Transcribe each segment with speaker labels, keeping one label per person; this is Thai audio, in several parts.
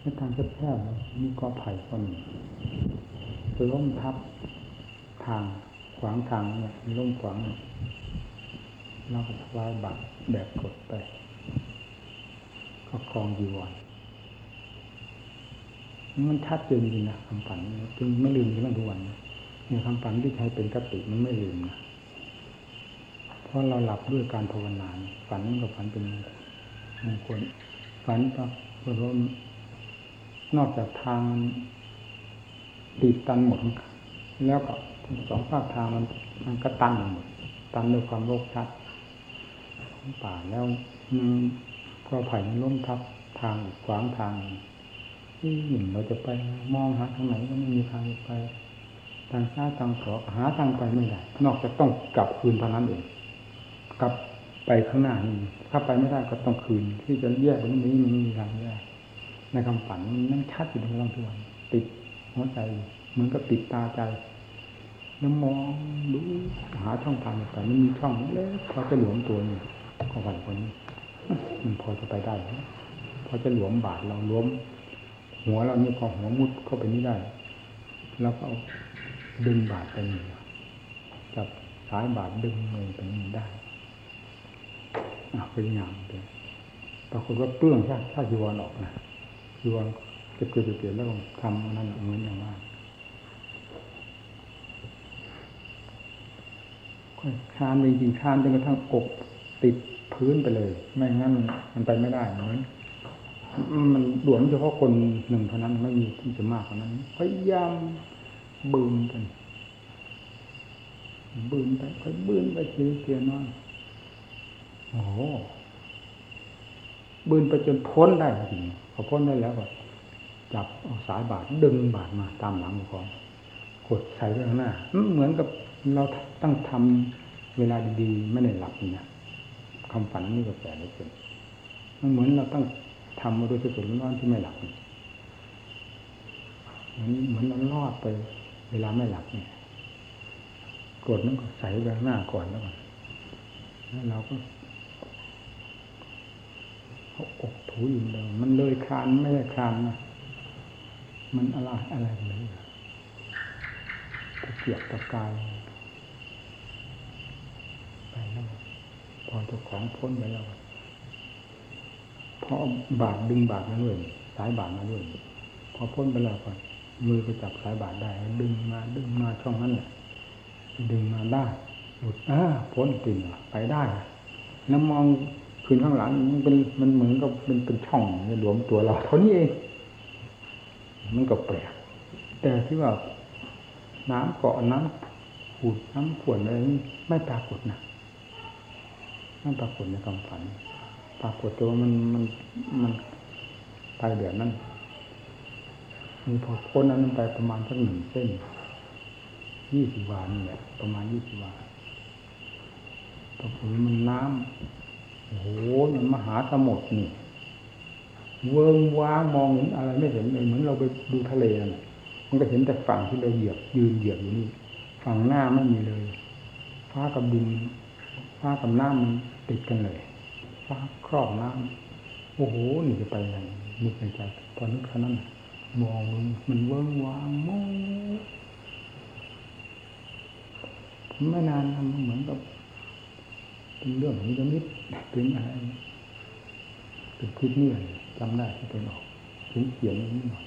Speaker 1: ในทางแคบๆมีกอไผ่ต้นล้มทับทางขวางทางเนี่ยล้มขวางเราก็ทลายบัตรแบบกดไป ก็คลองจีวรมันชัดเจนจริงนะคำฝันจึงไม่ลืมที่มันทุกวันเนี่ยคำฝันที่ใช้เป็นกติมันไม่ลืมนะเพราะเราหลับด้วยการภาวนาฝันกับฝันเป็นมงคลฝันก็เพราะว่า นอกจากทางตีดตันหมด แล้วก็สองภาคทางมันมันก็ตันหมดตันด้วยความโลภชัดของป่าแล้วก็ไผ่มันล้มทับทางขวางทางที่หนึ่งเราจะไปมองหาทางไหนก็ไม่มีทางไป ทางซ้ายทางขวาหาทางไปไม่ได้นอกจากต้องกลับคืนเท่านั้นเองกลับไปข้างหน้านี่ถ้าไปไม่ได้ก็ต้องคืน ที่จะแยกตรงนี้มันมีทางแยก ในคำฝันมันชัดอยู่ในร่างทวนติดหัวใจเหมือนกับติดตาใจแล้วมองดูหาช่องทางแต่มันมีช่องเล็กพอจะหลวมตัวนี่ก็วันคนนี้มันพอจะไปได้พอจะหลวมบาดเราหลวม หัวเรานี่พอหัวมุดเข้าไปนี่ได้ แล้วก็ดึงบาดไปนี่จับสายบาดดึงมือไปนี่ได้อะเป็นอย่างเดียวปรากฏว่าเปลื้องใช่ถ้าจีวรออกนะ จีวรเก็บเกี่ยวเกี่ยวแล้วทำนั่นเหมือนอย่างว่าคานจริงๆคานจนกระทั่งอกติดพื้นไปเลย ไม่งั้นมันไปไม่ได้เหมือนมันหลวมเฉพาะคนหนึ่งเท่านั้นไม่มีที่จะมากกว่านั้นพยายามบืนกันบืนไปค่อยบืนไปทีเทียน้อยโอ้โหบืนไปจนพ้นได้จริง อพ้นได้แล้วก็จับเอาสายบาดดึงบาดมาตามหลังของกดใส่ไว้ข้างหน้าเหมือนกับเราตั้งทำเวลาดีๆไม่ได้หลับนี่นะคำฝันนี่ก็แปลกเลยมันเหมือนเราตั้งทำมาโดยสุดร้อนที่ไม่หลับเหมือนเหมือนเราลอดไป เวลาไม่หลับเนี่ยกดนั่นก็ใส่ไว้างหน้าก่อนแล้วก่อนแล้วเราก็ เขาอกถูอยู่เลยมันเลยคานไม่ได้คานนะมันอะไรอะไรเลยตะเกียบตะกายไปแล้วพอเจ้าของพ้นไปแล้วพอบาดดึงบาดมาด้วยสายบาดมาด้วยพอพ้นไปแล้วก่อนมือก็จับสายบาดได้ ดึงมาดึงมาช่องนั้นแหละดึงมาได้หลุดอ่าพ้นติ่งไปได้แล้วมอง คืนข้างหลังมันเป็นมันเหมือนกับเป็นเป็นช่องหลวมตัวเราเท่านี้เองมันก็แปลกแต่ที่ว่าน้ำเกาะน้ำขูดน้ำขวดอะไรไม่ปรากฏนะไม่ปรากฏในความฝัน ปรากฏตัวมันมันมันไปแบบนั้นมีพอพ้นนั้นไปประมาณสักหนึ่งเส้นยี่สิบวานี่แหละประมาณยี่สิบวาตรงนี้มันน้ำ โอ้โหมันมหาสมุทรนี่ เวิงว้างมองเห็นอะไรไม่เห็นเลยเหมือนเราไปดูทะเลน่ะมันก็เห็นแต่ฝั่งที่เราเหยียบ ยืนเหยียบอยู่นี่ฝั่งหน้าไม่มีเลยฟ้ากับดินฟ้ากับน้ำมันติดกันเลยฟ้าครอบน้ำโอ้โหนี่จะไปยังไงนึกในใจตอนนึกแค่นั้นมองมันเวิ้งว้างมองไม่นานมันเหมือนกับ เป็นเรื่องของจะมิดเป็นอะไรเป็นคิดเนี่ยจำได้ที่เป็นออกเขียนเขียนนิดหน่อย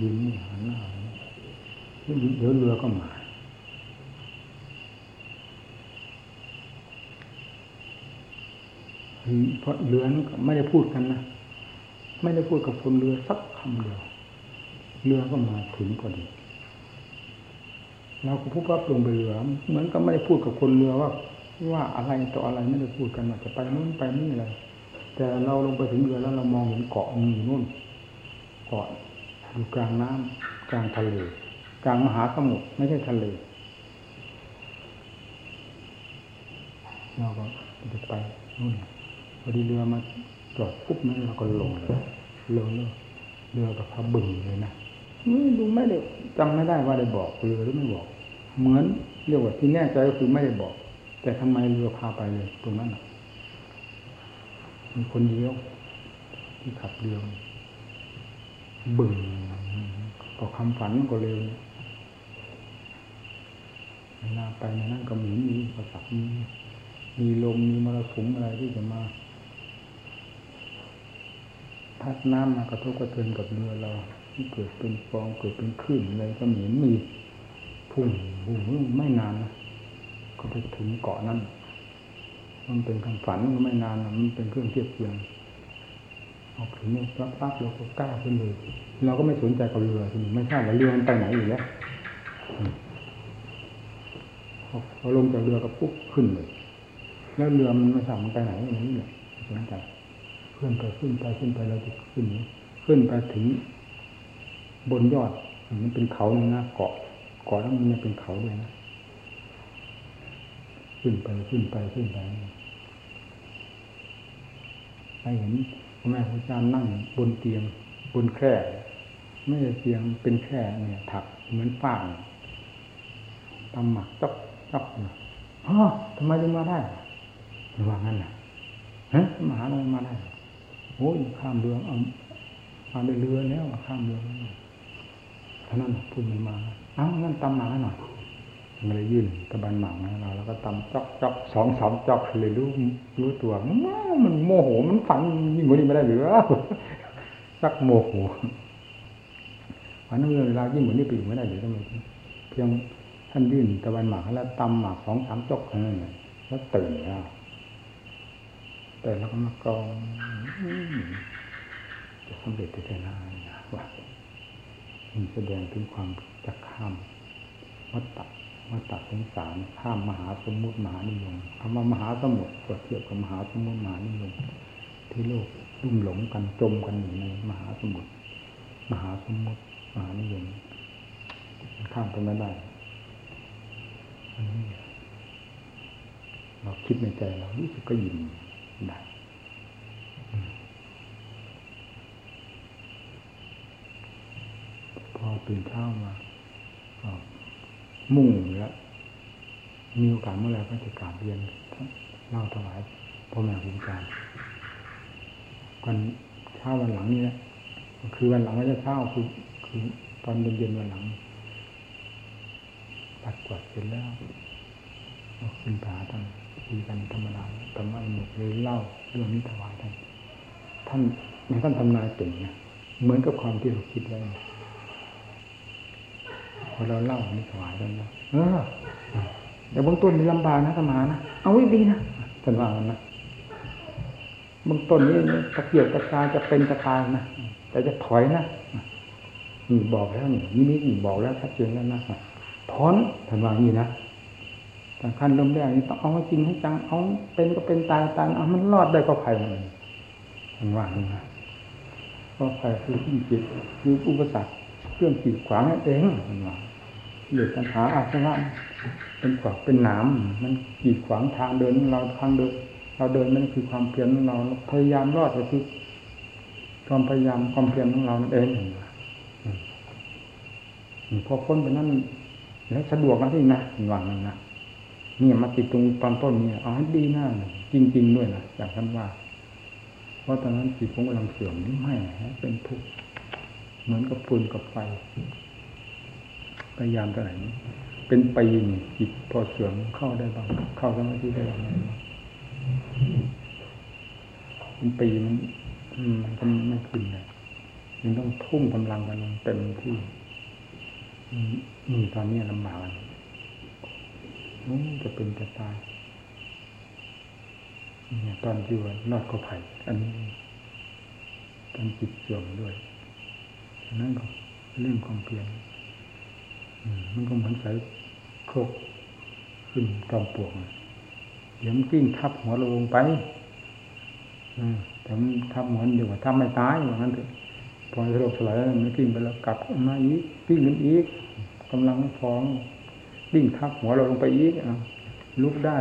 Speaker 1: ดินนี่หันหน้าเดี๋ยวเรือก็มาเพราะเรือนั้นไม่ได้พูดกันนะไม่ได้พูดกับคนเรือสักคำเดียวเรือก็มาถึงพอดีเราก็พูดว่าลงไปเรือเหมือนกับไม่ได้พูดกับคนเรือว่า ว่าอะไรต่ออะไรไม่ได้พูดกันว่าจะไปนู่นไปนี่อะไรแต่เราลงไปถึงเรือแล้วเรามองเห็นเกาะมีนู่นเกาะอยู่กลางน้ำกลางทะเล กลางมหาสมุทรไม่ใช่ทะเลเราก็จะไปนู่นพอดีเรือมาจอดปุ๊บนั้นเราก็ลงเลยลงเลยเรือกับพระบึงเลยนะดูไม่ได้จำไม่ได้ว่าได้บอกเรือหรือไม่บอก เหมือนเรียกว่าที่แน่ใจก็คือไม่ได้บอก แต่ทำไมเรือพาไปเลยตรงนั้นมีคนเดียว ที่ขับเรือบึ่งก็คำฝันมันก็เร็วเวลาไปในนั้นก็มีมีประสักมีมีลมมีมรสุมอะไรที่จะมาพัดน้ำมากระทบกระเทือนกับเรือเราที่เกิดเป็นฟองเกิดเป็นคลื่นอะไรก็เหม็นมีพุ่งพุ่งไม่นานนะ ก็ไปถึงเกาะนั้น มันเป็นคำฝันไม่นานมันเป็นเครื่องเทียบเทียงออกถึงนี่ปั๊บปั๊บเราก็กล้าขึ้นเลยเราก็ไม่สนใจกับเรือทีนี้ไม่ทราบว่าเรือมันไปไหนอยู่แล้วพอลงจากเรือก็ปุ๊บขึ้นเลย แล้วเรือมันไม่ทราบมันไปไหนอย่างนี้เลยสนใจขึ้นไปขึ้นไปขึ้นไปเราจะขึ้นขึ้นไปถึงบนยอดมันเป็นเขาเลยนะเกาะเกาะแล้วมันยังเป็นเขาด้วยนะ ขึ้นไปขึ้นไปขึ้นไปไปเห็นพ่อแม่พระอาจารย์นั่งบนเตียงบนแคร่ไม่ใช่เตียงเป็นแคร่เนี่ย ถักเหมือนฟางตำหมักจอกจอกเนี่ยฮะทำไมถึงมาได้ว่างั้นน่ะฮะมาหาอะไรมาได้โอ้ยข้ามเรือเอามาด้วยเรือแล้วข้ามเรือเท่านั้นพูดมันมาเอ้างั้นตำหมักหน่อย มันเลยยื่นตะบันหมักให้เราแล้วก็ตำจอกจอกสองสามจอกเลยรู้รู้ตัวมันโมโหมันฝันยิ่งกว่านี้ไม่ได้หรือสักโมโหฝันเวลายิ่งกว่านี้ไปอยู่ไม่ได้หรือทำไมเพียงท่านยื่นตะวันหมากแล้วตำหมากสองสามจอกนั่นแล้วตื่นแล้วแต่แล้วก็มากองจะสำเร็จได้นานนะว่ามันแสดงถึงความจะข้ามวัฏฏะ วัฏฏะสงสารข้ามมหาสมุทรมหานิยมคำว่ามหาสมุทรก็เทียบกับมหาสมุทรมหานิยมที่โลกลุ่มหลงกันจมกันอยู่ในมหาสมุทรมหาสมุทรมหานิยมข้ามไปไม่ได้เราคิดในใจเรารู้สึกก็ยินได้พอตื่นเช้ามา มุ่งแล้วมีโอกาสเมื่อไรก็จะกราบเรียนเล่าถวายพ่อแม่ครูอาจารย์วันเช้าวันหลังนี่แหละคือวันหลังไม่ใช่เช้าคือคือตอนเย็นๆวันหลังปัดกวาดเสร็จแล้วขึ้นปหาท่านคุยกันธรรมดาธรรมะหมดเลยเล่าเรื่องนี้ถวายท่านท่านท่านทำนายเก่งนะเหมือนกับความที่เราคิดไว้ พอเราเล่านี้ถวายท่านแล้วเออเดี๋ยวเบื้องต้นมีลำบากนะธรรมานะเอาไว้ดีนะท่านว่ากันนะเบื้องต้นนี้ตะเกียบตะกายจะเป็นตะกายนะแต่จะถอยนะนี่บอกแล้วนี่นี่นี่บอกแล้วชัดเจนแล้วนะถอนท่านว่าอย่างนี้นะแต่ขั้นเริ่มแรกนี่ต้องเอาให้จริงให้จังเอาเป็นก็เป็นตายตายเอามันรอดได้ก็ใครมันท่านว่าอย่างนี้นะก็ใครคือที่จิตคืออุปสรรค เครื่องขีดขวางนั่นเองมันว่าเหลือปัญหาอาสวะเป็นขวากเป็นหนามมันขีดขวางทางเดินเราทางเดิน เราเดินนั่นคือความเพียรของเราพยายามรอดก็คือความพยายามความเพียรของเราเองพอพ้นไปนั้นแล้วสะดวกนะที่นะหวังนั้นนะนี่ยมาติดตรงตอนต้นเนี่ยอ๋อดีหน่าจริง ๆ ด้วยนะอย่างท่านว่า เพราะตอนนั้นจิตผมกำลังเสื่อมนี่ไม่เป็นทุกข์ เหมือนกับฟืนกับไฟพยายามเท่าไหร่เป็นปีนจิตพอเสื่อมเข้าได้บ้าง เข้าสมาธิได้บ้างเป็นปีมันมันก็ไม่ขึ้นเลยมันต้องทุ่มกำลังกันเต็มที่นี่ตอนนี้ลำบากนู้จะเป็นจะตายเนี่ยตอนที่ว่ารอดก็ไผ่อันนี้ตอนจิตเสื่อมด้วย นั่นก็เรื่องความเพียรมันก็เหมือนใส่โคกขึ้นจอมปวกเดี๋ยวมันกิ้งทับหัวเราลงไปแต่มันทับหมือนเดี๋ยวทับไม่ตายอย่างนั้นเถอะพอสลบสลายมันกิ้งไปแล้วกลับมาอีกกิ้งขึ้นอีกกำลังฟ้องกิ้งทับหัวเราลงไปอีกลุกได้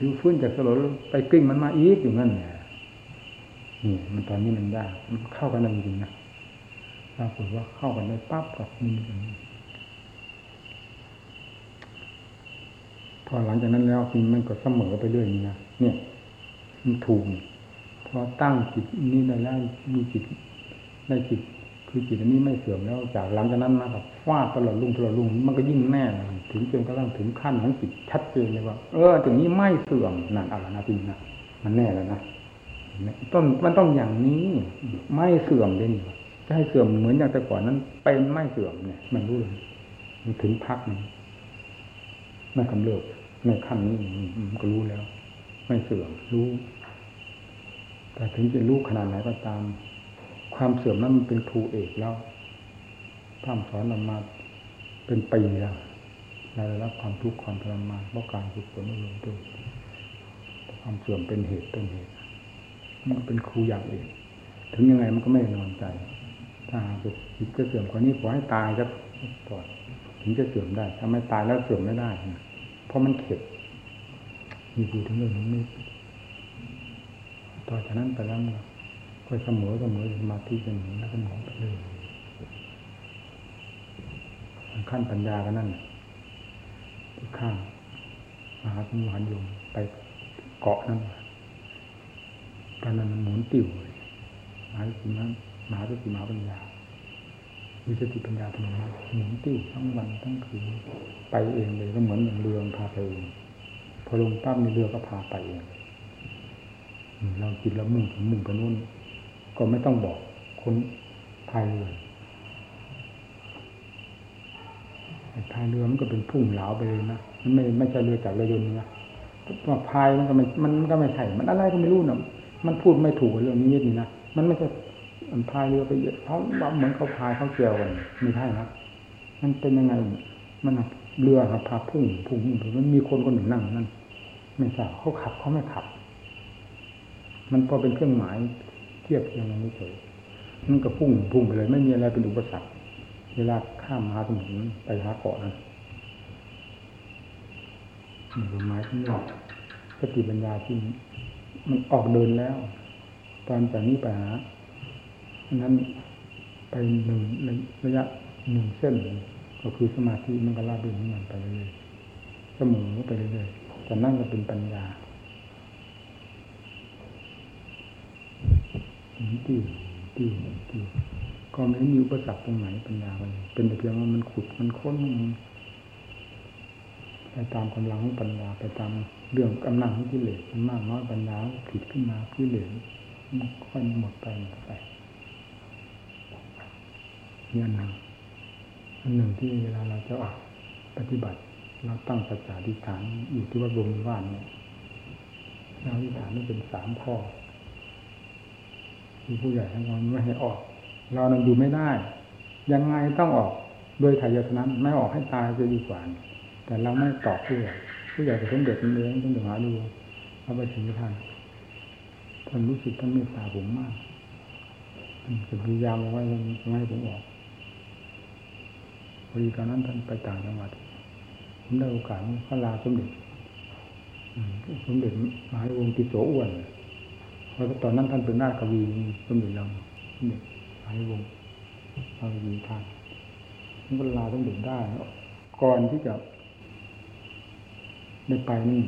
Speaker 1: ดูฟื้นจากสลบไปกิ้งมันมาอีกอยู่นั่นเนี่ยนี่มันตอนนี้มันได้มันเข้ากันจริงๆนะ ปรากฏว่าเข้ากันได้ปั๊บกับมีอย่างนี้พอหลังจากนั้นแล้วมันก็เสมอไปเรื่อยนี่นะเนี่ย มันถูกพอตั้งจิตนี้ได้แล้วมีจิตได้จิตคือจิตอันนี้ไม่เสื่อมแล้ว จากหลังจากนั้นมากับฟาดตลอดลุ่งตลอดลุ่งมันก็ยิ่งแน่นถึงจนกระทั่งถึงขั้นของจิตชัดเจนเลยว่า เออถึงนี้ไม่เสื่อมนั่นอะไรนะจริงนะมันแน่แล้วนะต้นมันต้องอย่างนี้ ไม่เสื่อมเลยนี่ จะให้เสื่อมเหมือนอย่างแต่ก่อนนั้นเป็นไม่เสื่อมเนี่ย มันรู้เลยมันถึงพักนี้ไม่กำเริบในขั้นนี้มันก็รู้แล้ว ไม่เสื่อมรู้ แต่ถึงจะรู้ขนาดไหนก็ตาม ความเสื่อมนั้นมันเป็นครูเอกแล้วพร่ำสอนเรามาเป็นปีแล้วเราได้รับความทุกข์ความทรมานเพราะการฝึกฝนอบรมตัวความเสื่อมเป็นเหตุต้นเหตุมันเป็นครูอย่างเอกถึงยังไงมันก็ไม่นอนใจ ถ้าจิตจะเสื่อมคนนี้ขอให้ตายครับก่อนถึงจะเสื่อมได้ ถ้าไม่ตายแล้วเสื่อมไม่ได้ เพราะมันเข็ดมีพูดถึงเรื่องนี้ต่อจากนั้นไปแล้วก็เสมอเสมอสมาธิเป็นหนึ่งแล้วก็หมองไปเลยขั้นปัญญากันนั่นที่ข้างมหาสมุหันยมไปเกาะนั่นตอนนั้นหมุนติ่วมหาสตินั้น มหาสติมหาปัญญาวิสติปัญญาธรรมะหมุนติ้วทั้งวันทั้งคืนไปเองเลยก็เหมือนอย่างเรือพาไปเองพอลงปั๊บมีเรือก็พาไปเองเราคิดแล้วมุ่งถึงมุ่งไปนู่นก็ไม่ต้องบอกคนพายเรือพายเรือมันก็เป็นพุ่งเหลาไปเลยนะมันไม่ไม่ใช่เรือจากเรือยนต์นะว่าพายมันก็ไม่มันก็ไม่ใช่มันอะไรก็ไม่รู้นะมันพูดไม่ถูกเรื่องนี้นี่นะมันไม่ใช่ มันพายเรือไปเยอะเขาเหมือนเขาพายเขาเกี่ยวกันไม่ใช่นะมันเป็นยังไง มันเรือครับพาพุ่งพุ่งมันมีคนคนหนึ่งนั่งนั่นไม่ทราบเขาขับเขาไม่ขับ มันพอเป็นเครื่องหมายเทียบเทียงกันเฉยมันก็พุ่งพุ่งไปเลย ไม่มีอะไรเป็นอุปสรรคเวลาข้ามมหาสมุทรไปหาเกาะนั้นนี่คือหมายที่นี่สติปัญญาที่มันออกเดินแล้ว ตอนจากนี้ไปหา นั้นไปหนึ่งระยะหนึ่งเส้น ก็คือสมาธิมันก็ลาบเดินมันไปเรื่อยๆเสมอไปเรื่อยๆแต่นั่นก็เป็นปัญญาติ้วติ้วติ้วก็ไม่มีอุปสรรคตรงไหนปัญญามันเป็นแต่เพียงว่ามันขุดมันค้นไปตามกำลังของปัญญาไปตามเรื่องกำลังของกิเลสมันมากน้อยปัญญาผิดขึ้นมากิเลสมันค่อยหมดไปหมดไป นี่อันหนึ่งอันหนึ่งที่เวลาเราจะออกปฏิบัติ เราตั้งสัจจะทิฏฐานอยู่ที่ว่าบรมว่านเนี่ยเราทิฏฐานนี่เป็นสามข้อที่ผู้ใหญ่ทั้งนั้นไม่ให้ออก เรานั้นอยู่ไม่ได้ ยังไงต้องออกโดยไถ่ยศนั้นไม่ออกให้ตายจะดีกว่า แต่เราไม่ตอบผู้ใหญ่ผู้ใหญ่กับสมเด็จมันเองต้องถึงหาดูเอาไปถึงท่านท่านรู้สึกท่านเมตตาผมมากจะพยายามเอาไว้ไม่ให้ผมออก พอดีตอนนั้นท่านไปต่างจังหวัดผมได้โอกาสพระลาสมเด็จสมเด็จมหาวงศ์กิโสอ้วนเพราะตอนนั้นท่านเป็นนาควีสมเด็จเราสมเด็จมหาวงศ์มหาวีท่านนี่ก็ลาสมเด็จได้ก่อนที่จะได้ไปนี่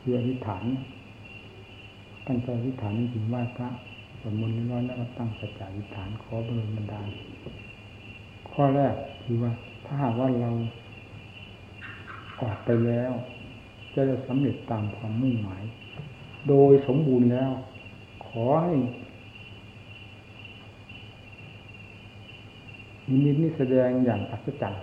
Speaker 1: คืออธิษฐานตั้งใจอธิษฐานจริงไหว้พระสวดมนต์น้อยแล้วก็ตั้งสัจจะอธิษฐานขอบริบันดาล ข้อแรกคือว่า ถ้าหากว่าเราออกไปแล้ว จะได้สำเร็จตามความมุ่งหมาย โดยสมบูรณ์แล้ว ขอให้นิมิตนี้แสดงอย่างอัศจรรย์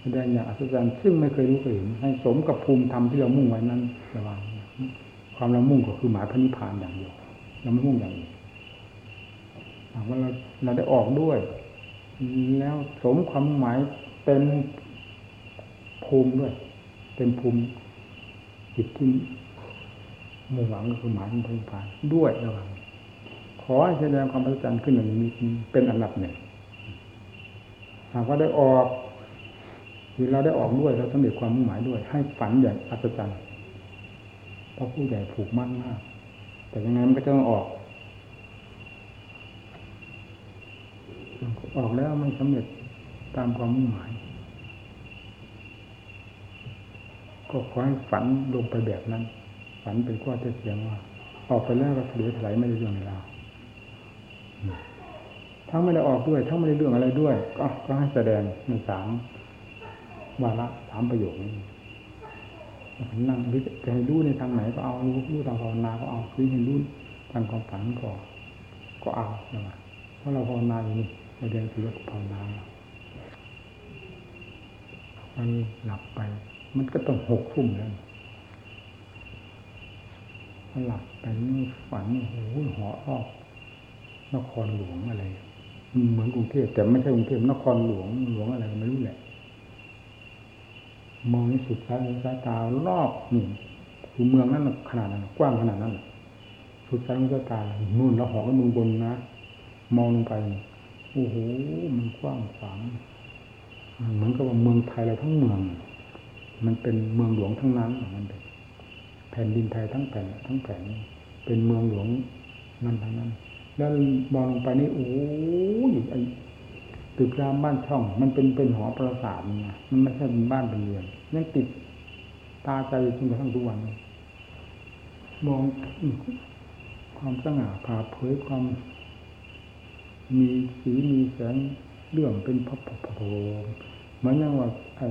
Speaker 1: แสดงอย่างอัศจรรย์ซึ่งไม่เคยรู้เคยเห็นให้สมกับภูมิธรรมที่เรามุ่งไว้นั้นระวังความเรามุ่งก็คือหมายพระนิพพานอย่างเดียวเราไม่มุ่งอย่างอื่น ว่าเราเราได้ออกด้วย แล้วสมความหมายเป็นภูมิด้วย เป็นภูมิจิตที่มุ่งหวังก็คือหมายถึงพระนิพพานด้วยระหวังขอให้แสดงความประจันขึ้นอย่างนี้เป็นอันดับหนึ่งหากว่าได้ออกคือเราได้ออกด้วยเราสำเร็จความมุ่งหมายด้วย ให้ฝันอย่างอัศจรรย์เพราะผู้ใหญ่ผูกมั่นมาก แต่ยังไงมันก็จะต้องออก ออกแล้วไม่สำเร็จตามความมุ่งหมาย ก็ขอให้ฝันลงไปแบบนั้น ฝันเป็นข้อเท็จจริงว่า ออกไปแล้วก็เหลือถลายไม่ได้เรื่องเวลาทั้งไม่ได้ออกด้วย ทั้งไม่ได้เรื่องอะไรด้วย ก็ก็ให้แสดงในสามวาระสามประโยคนี้นั่งหรือจะให้รู้ในทางไหนก็เอารู้รู้ทางภาวนาก็เอาหรือให้รู้ทางความฝันก็ก็เอาเพราะเราภาวนาอยู่นี่ เราเรียนคือภาวนามันหลับไป มันก็ต้องหกทุ่มแล้วมันหลับไปนี่ฝันโอ้โหหออบนครหลวงอะไร เหมือนกรุงเทพแต่ไม่ใช่กรุงเทพนครหลวงหลวงอะไรก็ไม่รู้แหละมองสุดสายสายตารอบนี่คือเมืองนั้นขนาดนั้นกว้างขนาดนั้นสุดสายสายตานู่นแล้วหอกันมืองบนนะ มองลงไป โอ้โหมันกว้างขวางเหมือนกับว่าเมืองไทยเราทั้งเมือง มันเป็นเมืองหลวงทั้งนั้นมันเป็นแผ่นดินไทยทั้งแผ่นทั้งแผ่นเป็นเมืองหลวงนั่นทั้งนั้น แล้วมองลงไปนี่โอ้ยไอตึกรามบ้านช่อง มันเป็นเป็นหอประสาทนะมันไม่ใช่เป็นบ้านเป็นเรือนยังติดตาใจจนกระทั่งทุกวันมองความสง่าผ่าเผยความ มีสีมีแสงเรื่องเป็นพระพโพเหมือนอย่างว่าไอ้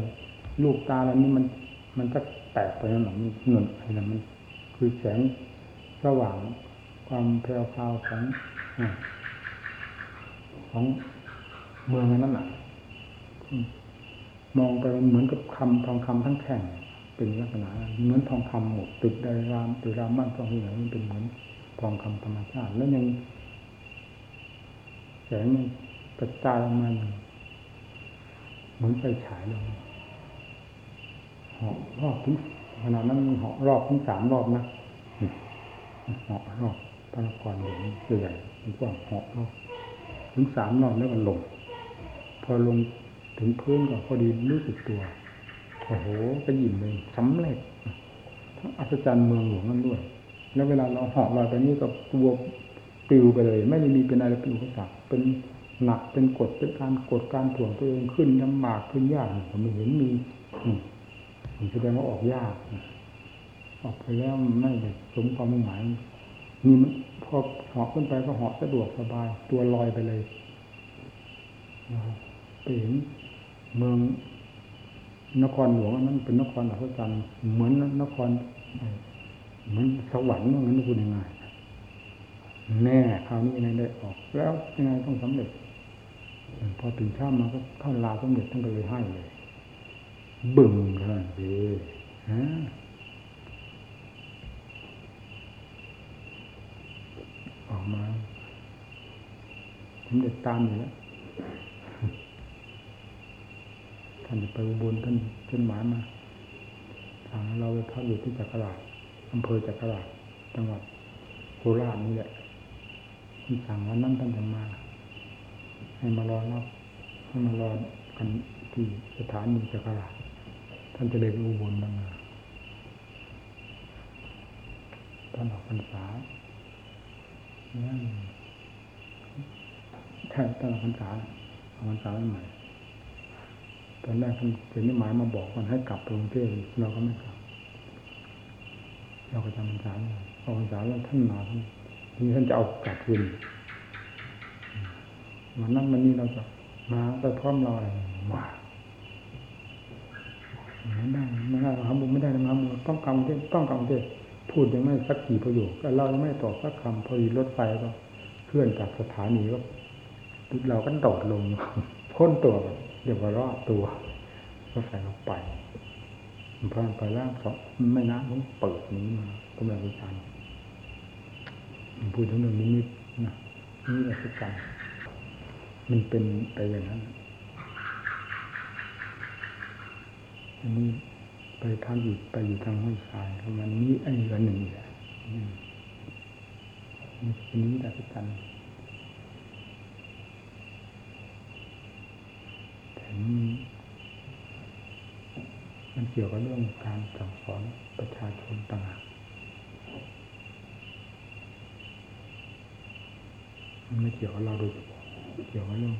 Speaker 1: ลูกตาเรานี่มัน มันจะแตกไปนั่นหรอมันหนุนอะไรนะมัน คือแสงสว่างความแพรวพราวของของเมืองนั้นน่ะมองไปเหมือนกับคำทองคำทั้งแข่งเป็นลักษณะเหมือนทองคำหมดตึกใดรามตึกรามบ้านทองที่ไหนมันเป็นเหมือนทองคำธรรมชาติ แล้วยัง งกระจายออกมาเหมือนไฟฉายลงเหาะรอบถึงขนาดนั้นเหาะรอบถึงสามรอบนะเหาะรอบพระนครหลวงใหญ่กว้างเหาะรอบถึงสามรอบแล้วก็ลง พอลงถึงพื้นก็พอดีรู้สึกตัวโอ้โหก็ยิ้มเลยสำเร็จทั้งอัศจรรย์เมืองหลวงนั่นด้วย แล้วเวลาเราเหาะลอยไปนี่ก็ตัวปลิวไปเลย ไม่ได้มีเป็นอะไรป็นอุปสรรค เป็นหนักเป็นกฎเป็นการกดการถ่วงตัวเองขึ้นลำบากขึ้นยากผมไม่เห็นมีผมแสดงว่าออกยากออกไปแล้วไม่ได้สมความหมายนี่มันพอเหาะขึ้นไปก็เหาะสะดวกสบาย ตัวลอยไปเลยไปเห็นเมืองนครหลวงนั้นเป็นนครอัศจรรย์เหมือนนครเหมือนสวรรค์นั้นคุณยังไง แน่คราวนี้ยังได้ออก แล้วยังไงต้องสำเร็จ พอตื่นเช้ามาก็เข้าลาสำเร็จท่านก็เลยให้เลย บึ้งเท่านั้นเองฮะออกมาสำเร็จตามอยู่แล้วท่านจะไปอุบลท่านจนหมายมาทางเราไปพักอยู่ที่จักราชอำเภอจักราชจังหวัดโคราชนี่แหละ ท่สั่งวันนั้นท่านจะมา ให้มารอรับให้มารอกันที่สถานีจักราท่านจะเลยไปอุบลบ้างท่านออกพรรษาเนี่ยใช่ท่านออกพรรษาออกพรรษาใหม่ตอนแรกท่านเป็นนิหมายมาบอกมันให้กลับไปกรุงเทพเราก็ไม่กลับเราก็จำพรรษาออกพรรษาแล้วท่านมาท่าน ทีท่านจะเอากลับคืนวันนั้นวันนี้เราจะมาไปพร้อมเราอะไรมาไม่ได้ไม่ได้เราทำบุญไม่ได้นะบุญต้องกรรมเทต้องกรรมเทพูดยังไม่สักกี่ประโยคเรายังไม่ตอบสักคำพอดีรถไฟก็เคลื่อนจากสถานีก็เราก็โดดลงพ้นตัวเดี๋ยวว่ารอดตัวรถไฟเราไปพอไปแล้วเขาไม่นะต้องเปิดนี้มาก็แบบวิจารณ์ พูดถึงเรื่องนี้นิดนะนี่อัศจรรย์มันเป็นไปอย่างนั้น อันนี้ไปพักอยู่ไปอยู่ทางห้วยทรายมันนี้ไอ้เรือหนึ่งแหละนี่เป็นนี้อัศจรรย์แต่มันเกี่ยวกับเรื่องการสั่งสอนประชาชนต่างหาก มันไม่เกี่ยวกับเราโดยเฉพาะเกี่ยวกับเรื่อง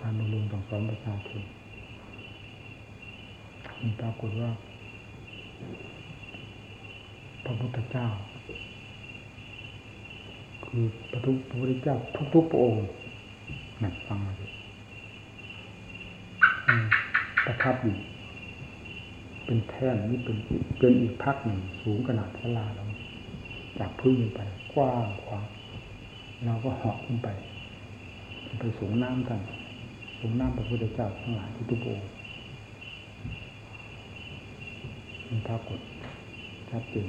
Speaker 1: การอบรมสั่งสอนประชาชนมันปรากฏว่า พระพุทธเจ้า คือพระทุพระพุทธเจ้าทุกๆพระองค์นั่นฟังมาดิประทับอยู่เป็นแท่นนี่เป็นเป็นอีกพักหนึ่งสูงขนาดศาลาเราจากพื้นไปกว้างขวาง เราก็เหาะขึ้นไป ไปสูงน้ำกัน สูงน้ำพระพุทธเจ้าทั้งหลายทุกๆองค์มันปรากฏชัดเจน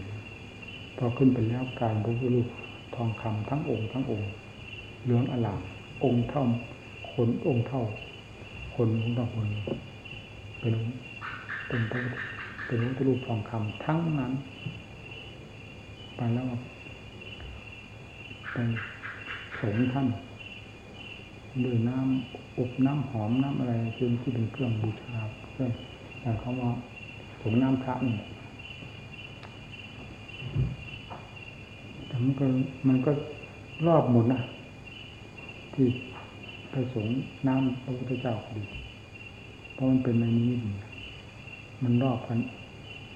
Speaker 1: พอขึ้นไปแล้วการพระพุทธรูปทองคำทั้งองค์ทั้งองค์เหลืองอลามองค์เท่าคนองค์เท่า คนองเราคนเป็นเป็นพระเป็นพระพุทธรูปทองคำทั้งนั้น ไปแล้วไป สงท่านด้วยน้ำอบน้ำหอมน้ำอะไรจนที่เป็นเครื่องบูชาเพื่อแต่เขาว่าสงน้ำพระนี่แต่มันก็มันก็รอบหมดนะที่ไปสงน้ำพระพุทธเจ้าดีเพราะมันเป็นในนี้มันรอบกัน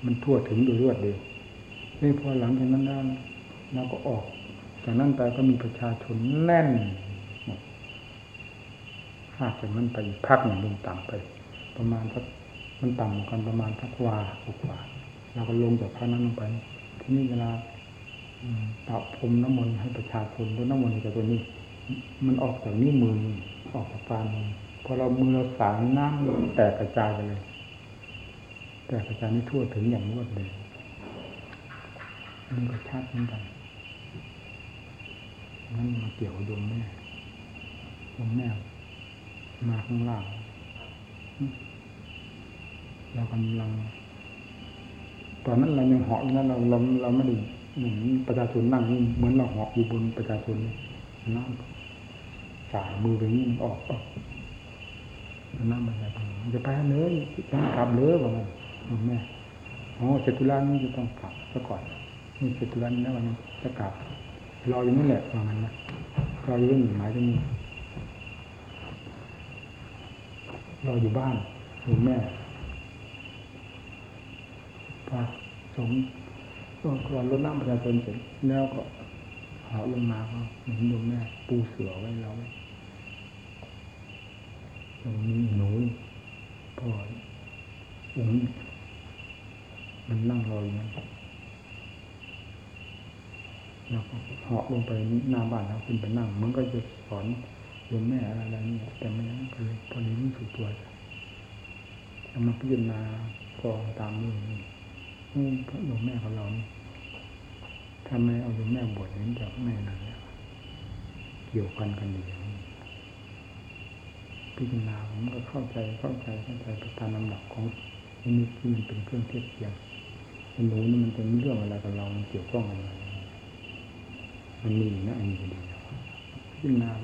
Speaker 1: มันทั่วถึงโดยรวดเดียวนี่พอหลังจากนั้นแล้วเราก็ออก จากนั้นไปก็มีประชาชนแน่นหมดหากจากนั้นไปอีกพักหนึ่งลงต่ำไป ประมาณสักมันต่ำกันประมาณสักวาหกวาเราก็ลงจากพักนั้นลงไปที่นี่เวลาเป่าพรมน้ำมนต์ให้ประชาชนด้วยน้ำมนต์จากตัวนี้ มันออกจากนิ้วมือออกจากปานมือพอเรามือเราสางน้ำแตกกระจายไปเลย แต่กระจายไม่ทั่วถึงอย่างรวดเร็วนี่ก็ชัดเหมือนกัน นั่นมาเกี่ยวกับโยมแม่โยมแม่มาข้างล่างเรากำลังตอนนั้นเรายังเหาะอยู่นั้นเราเราเราไม่ได้เหมือนประชาชนนั่งนี่เหมือนเราเหาะอยู่บนประชาชนนั่งสายมือไปนี่มันออกออกนั่งมาอะไรจะไปเลยต้องกลับเลยว่ามันแม่โอ้เสร็จธุระนี่จะต้องกลับซะก่อนนี่เสร็จธุระนี่วันนี้จะกลับ รออยู่นั่นแหละว่ามันนะรออยู่นี่หมายถึงรออยู่บ้านอยู่แม่พอสมก็ก่อนรดน้ำประชาชนเสร็จแล้วก็หาลงมาก็เห็นโยมแม่ ปูเสือไว้แล้วตรงนี้หนูพ่ออุ้งมันนั่งรออยู่นั้น แล้วก็เหาะลงไปหน้าบ้านแล้วขึ้นไปนั่งมันก็จะสอนโยมแม่อะไรนี่แต่ไม่นั้นก็เลยพอนี้รู้สึกตัวจะมาพิจารณากองตามนี้นี่พระโยมแม่ของเรานี่ถ้าไม่เอาโยมแม่บวชเห็นจากแม่นั่นแล้วเกี่ยวกันกันอยู่อย่างนี้พิจารณาผมก็เข้าใจเข้าใจเข้าใจไปตามลำดับของนี่ที่มันเป็นเครื่องเทียบเทียงหนูนี่มันเป็นเรื่องอะไรกับเรามันเกี่ยวข้องอะไร มันมีนะอันนี้ก็ดีพิจารณาไ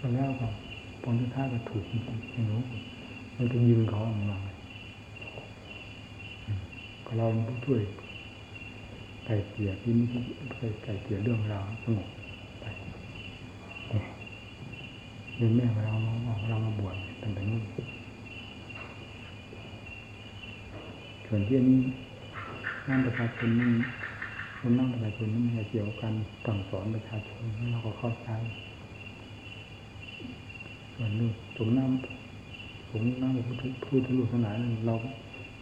Speaker 1: ปแล้วก็ผลที่ท้ายก็ถูกจริงๆหนูมันจะยิงเขาออกมาก็เราผู้ช่วยไก่เกี่ยที่นี่ไก่เกี่ยเรื่องราวสงบไปเรียนแม่เราเรามาบวชตั้งแต่นู้นส่วนที่นี้นั่งประชาชนนี่ คนนั่งประชาชนนี่มันเกี่ยวกันสั่งสอนประชาชนเราก็เข้าใจส่วนนี้สมน้ำสมน้ำพูดพูดทะลุขนาดนั้นเรา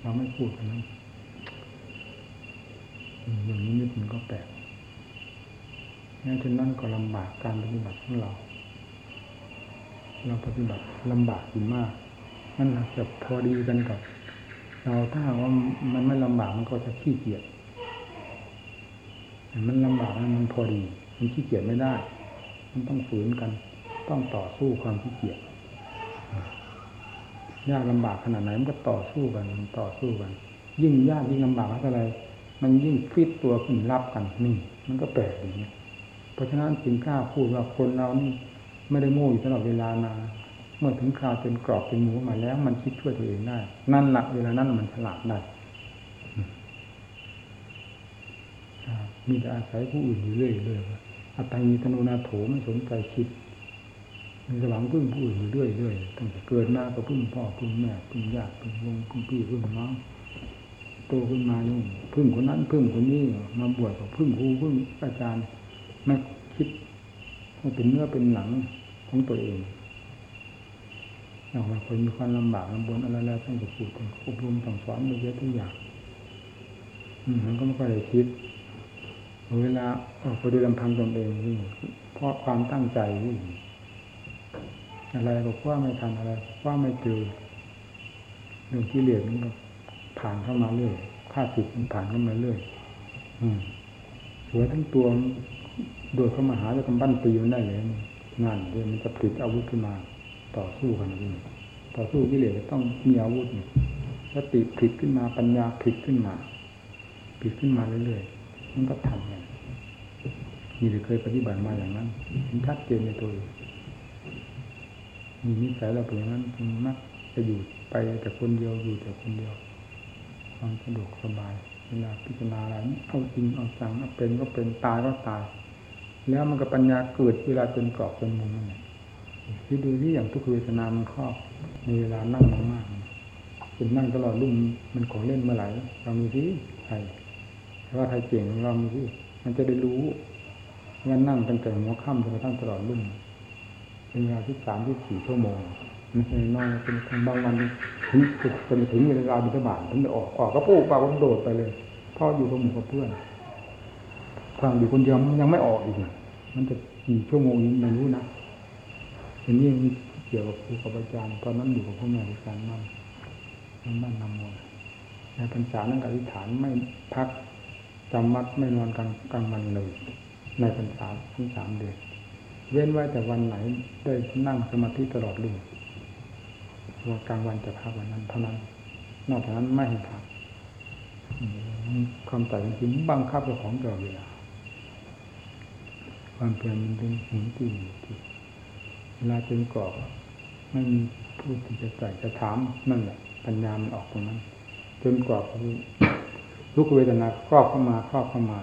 Speaker 1: เราไม่พูดกันนั้นอย่างนี้นิดมันก็แปลกงั้นฉะนั้นก็ลำบากการปฏิบัติของเรา เราปฏิบัติลำบากอยู่มากนั่นจะพอดีกันกับ เราถ้าว่ามันไม่ลำบากมันก็จะขี้เกียจ มันลำบากมันพอดี มันขี้เกียจไม่ได้ มันต้องฝืนกัน ต้องต่อสู้ความขี้เกียจยากลำบากขนาดไหนมันก็ต่อสู้กันต่อสู้กัน ยิ่งยากยิ่งลำบากเท่าไรมันยิ่งฟิตตัวขึ้นรับกันนี่ มันก็แปลกอย่างนี้เพราะฉะนั้นจึงกล้าพูดว่าคนเรานี่ไม่ได้โง่อยู่ตลอดเวลานาเมื่อถึงคราวเป็นกรอบเป็นหมูมาแล้ว มันคิดช่วยตัวเองได้ นั่นหลักเวลานั้นมันฉลาดได้ มีแต่อาศัยผู้อื่นอยู่เรื่อยเลยอัตตานีธนูนาโถไม่สนใจคิด มีหวังพึ่งผู้อื่นอยู่เรื่อยเรื่อยตั้งแต่เกิดมาก็พึ่งพ่อพึ่งแม่พึ่งญาติพึ่งวงพึ่งพี่พึ่งน้องโตขึ้นมานี่พึ่งคนนั้นพึ่งคนนี้มาบวชกับพึ่งครูพึ่งอาจารย์ไม่คิดให้เป็นเนื้อเป็นหนังของตัวเองอย่าคนมีความลำบากลำบนอะไรแล้วต้องจะพูดต้องอบรมต้องสอนไปเยอะทุกอย่างมมันก็ไม่ค่อยได้คิด เวลาออกไปดูลำพังตนเองนี่เพราะความตั้งใจนี่อะไรก็คว้าไม่ทันอะไรคว้าไม่เจอเรื่องที่เหลือมันก็ผ่านเข้ามาเรื่อยค่าศึกมันผ่านเข้ามาเรื่อยอืมสวยทั้งตัวโดยเข้ามาหาจะกำบั้นตีมันได้เลยงานเดี๋ยวมันจะผลิตอาวุธขึ้นมาต่อสู้กันนี่ต่อสู้กิเลสต้องมีอาวุธสติผลิตขึ้นมาปัญญาผลิตขึ้นมาผลิตขึ้นมาเรื่อยๆ มันก็ทำกันนี่เคยปฏิบัติมาอย่างนั้นมันชัดเจนในตัวมีนิสัยเราเป็นอย่างนั้นมักจะอยู่ไปแต่คนเดียวอยู่แต่คนเดียวความสะดวกสบายเวลาพิจารณาอะไรเอาจริงเอาจังเอาเป็นก็เป็นตายก็ตาย แล้วมันก็ปัญญาเกิดเวลาจนกรอบจนมุมนั่นแหละที่ดูที่อย่างทุกเวทนามันครอบในเวลานั่งมากๆเป็นนั่งตลอดรุ่มมันของเล่นเมื่อไหร่เรามีที่ใคร ว่าใครเก่งเรามีที่มันจะได้รู้ว่านั่งตั้งแต่หัวค่ำจนกระทั่งตลอดรุ่มเป็นเวลาที่สามที่สี่ชั่วโมงไม่ใช่นอยเป็นบางวันถึงจนถึงเวลาบิณฑบาตถึงจะออกออกก็ปูปากก็โดดไปเลยพ่ออยู่กับหมู่กับเพื่อนทางอยู่คนเดียวมันยังไม่ออกอีกมันจะกี่ชั่วโมงนี้ไม่รู้นะทีนี้มันเกี่ยวกับครูกับอาจารย์ตอนนั้นอยู่กับพ่อแม่อาจารย์นั่นนั่นบ้านนำมนในพรรษานั่งอธิษฐานไม่พัก จำมัดไม่นอนกลางกลางวันเลย ในพรรษาทั้งสามเดือน เว้นไว้แต่วันไหนได้นั่งสมาธิตลอดเลยว่ากลางวันจะพักวันนั้นเท่านั้น นอกจากนั้นไม่ให้พักความใจจริงบังคับเจ้าของตลอดเวลาความเพียรมันเป็นหินตีที่เวลาจนกรอบไม่มีผู้ที่จะใส่จะถามนั่นแหละปัญญามันออกตรงนั้น จนกรอบ ทุกเวทนาครอบเข้ามาครอบเข้ามา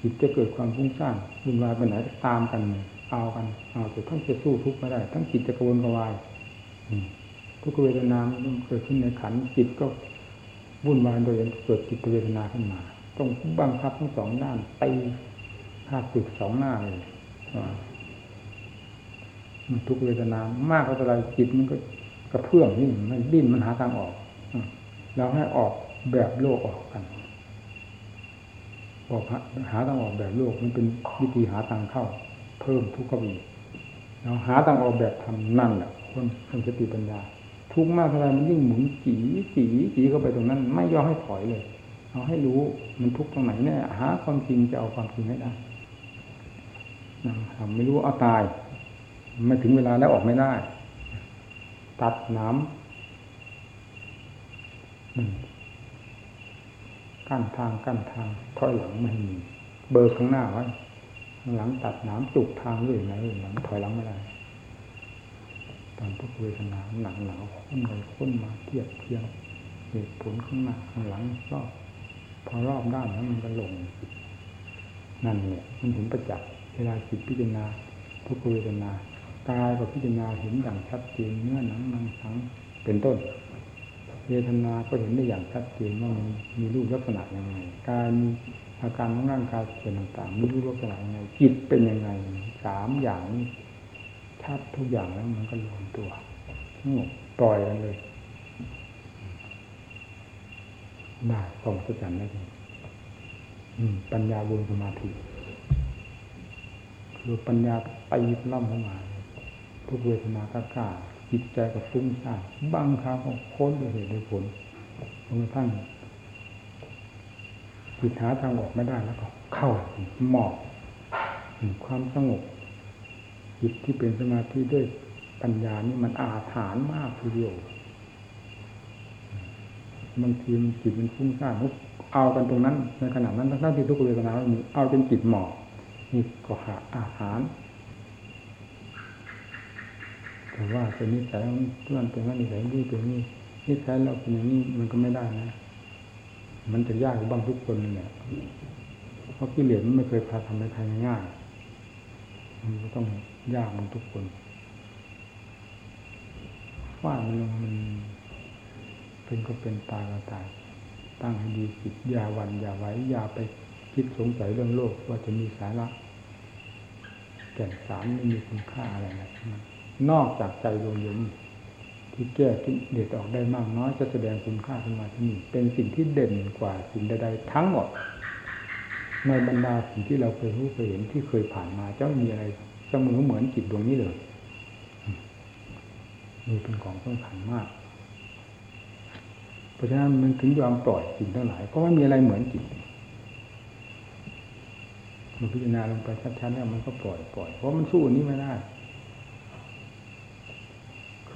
Speaker 1: จิตจะเกิดความฟุ้งซ่านวุ่นวายไปไหนตามกันเอากันเอาแต่ทั้งจะสู้ทุกข์ไม่ได้ ทั้งจิตจะกระวนกระวายทุกเวทนานเกิดขึ้นในขันจิตก็วุ่นวายโดยเกิดจิตเวทนาขึ้นมา ต้องบังคับทั้งสองด้านตีภาคฝึกสองหน้าเลยทุกเวทนามากเท่าไรจิตมันก็กระเพื่อมนี่มันดิ้นมันหาทางออกเราให้ออก แบบโลกออกกันออกหาทางออกแบบโลกมันเป็นวิธีหาทางเข้า เพิ่มทุกข์ก็มีเราหาทางออกแบบทำนั่นแหละคนคนสติปัญญา ทุกข์มากเท่าไรมันยิ่งหมุนจีจีจีเข้าไปตรงนั้น ไม่ยอมให้ถอยเลยเอาให้รู้มันทุกข์ตรงไหนเนี่ยหาความจริงจะเอาความจริงให้ได้ทำไม่รู้เอาตายไม่ถึงเวลาแล้วออกไม่ได้ ตัดน้ำ กั้นทางกั้นทางถอยหลังไม่มี เบอร์ข้างหน้าไว้ข้างหลังตัดน้ำจุกทางเลยไหนหลังถอยหลังไม่ได้ตอนทุกเวทนาหนังหนาวข้นไปข้นมาเทียบเทียงเหตุผลข้างหน้าข้างหลังรอบพอรอบด้านแล้วมันก็ลงนั่นเนี่ยมันถึงประจักษ์เวลาจิตพิจารณาทุกเวทนากายก็พิจารณาเห็นอย่างชัดเจนเนื้อหนังมังสังเป็นต้น เวทนาก็เห็นได้อย่างชัดเจนว่ามันมีรูปลักษณะยังไง กายมีอาการของร่างกายส่วนต่างๆมีรูปลักษณะยังไง จิตเป็นยังไงสามอย่างชัดทุกอย่างแล้วมันก็รวมตัวงบปล่อยกันเลยได้ส่งสัจจันได้จริงปัญญาบุญสมาธิคือปัญญาไปล่ำเข้ามา ทุกเวทนากล้า จิตใจก็ฟุ้งซ่านบางครั้งก็ค้นด้วยเหตุด้วยผลจนกระทั่งจิตหาทางออกไม่ได้แล้วก็ เข้าหมอบความสงบจิตที่เป็นสมาธิด้วยปัญญานี่มันอาถรรพ์มากทีเดียวบางทีมันจิตมันฟุ้งซ่านเอากันตรงนั้นในขณะนั้นทั้งที่ทุกเวทนามีเอาจนจิตหมอบนี่ก็หาอาหาร แต่ว่าเป็นนิสัยเพื่อนเป็นว่านิสัยดีเป็นนี่นิสัยเราเป็นอย่างนี้มันก็ไม่ได้นะ มันจะยากบ้างทุกคนเนี่ยเพราะกิเลสมันไม่เคยพาทำให้ใครง่ายมันก็ต้องยากมันทุกคนว่ามันลงมันเป็นก็เป็นตายก็ตายตั้งให้ดีจิตอย่าหวันอย่าไหวอย่าไปคิดสงสัยเรื่องโลกว่าจะมีสาระแก่นสารไม่มีคุณค่าอะไรนะ นอกจากใจดวงเดียวนี้ที่แก้เด็ดออกได้มากน้อยจะแสดงคุณค่าขึ้นมาที่นี่เป็นสิ่งที่เด่นกว่าสิ่งใดๆทั้งหมด ในบรรดาสิ่งที่เราเคยรู้เคยเห็นที่เคยผ่านมาเจะไม่มีอะไรเสมอเหมือนจิตดวงนี้เลยมีเป็นของสำคัญมาก เพราะฉะนั้นมันถึงยอมปล่อยสิ่งทั้งหลายเพราะว่ามีอะไรเหมือนจิตมันพิจารณาลงไปชัดๆแล้วมันก็ปล่อยปล่อยเพราะมันสู้อันนี้ไม่ได้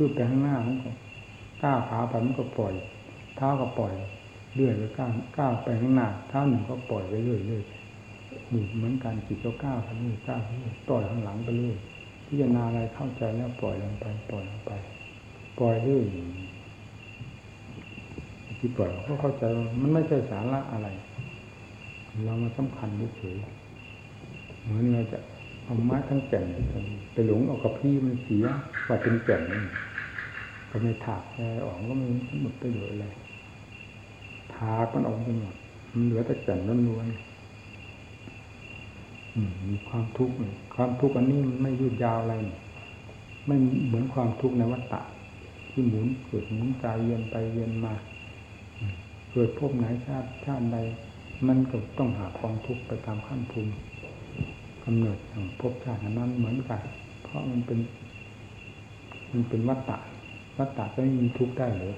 Speaker 1: คือไปข้างหน้ามันก็ก้าวขาไปมันก็ปล่อย เท้าก็ปล่อยเรื่อยไปก้าวก้าวไปข้างหน้าเท้าหนึ่งก็ปล่อยไปเรื่อยเรื่อยนี่เหมือนกันจิตก็ก้าวทางนี้ก้าวทางนี้ปล่อยข้างหลังไปเรื่อยพิจารณาอะไรเข้าใจแล้วปล่อยลงไป ปล่อยลงไป ปล่อยเรื่อยที่ปล่อยก็เข้าใจมันไม่ใช่สาระอะไร เรามาสำคัญเฉยเหมือนเราจะเอาไม้ทั้งแก่นไปหลงเอากับพี่มันเสียว่าเป็นแก่นนี่ ก็ไม่ถากอะไรออกก็ไม่หมดประโยชน์อะไรถากมันออกไปหมดมันเหลือแต่แก่นล้วนๆมีความทุกข์ความทุกข์อันนี้มันไม่ยืดยาวอะไรไม่เหมือนความทุกข์ในวัฏฏะที่หมุนเกิดหมุนกายเวียนไปเวียนมาเกิดพบไหนชาติชาติใด มันก็ต้องหาความทุกข์ไปตามขั้นภูมิกำเนิดของภพชาตินั้นเหมือนกัน เพราะมันเป็น มันเป็นวัฏฏะ วัฏฏะจะไม่มีทุกข์ได้เลย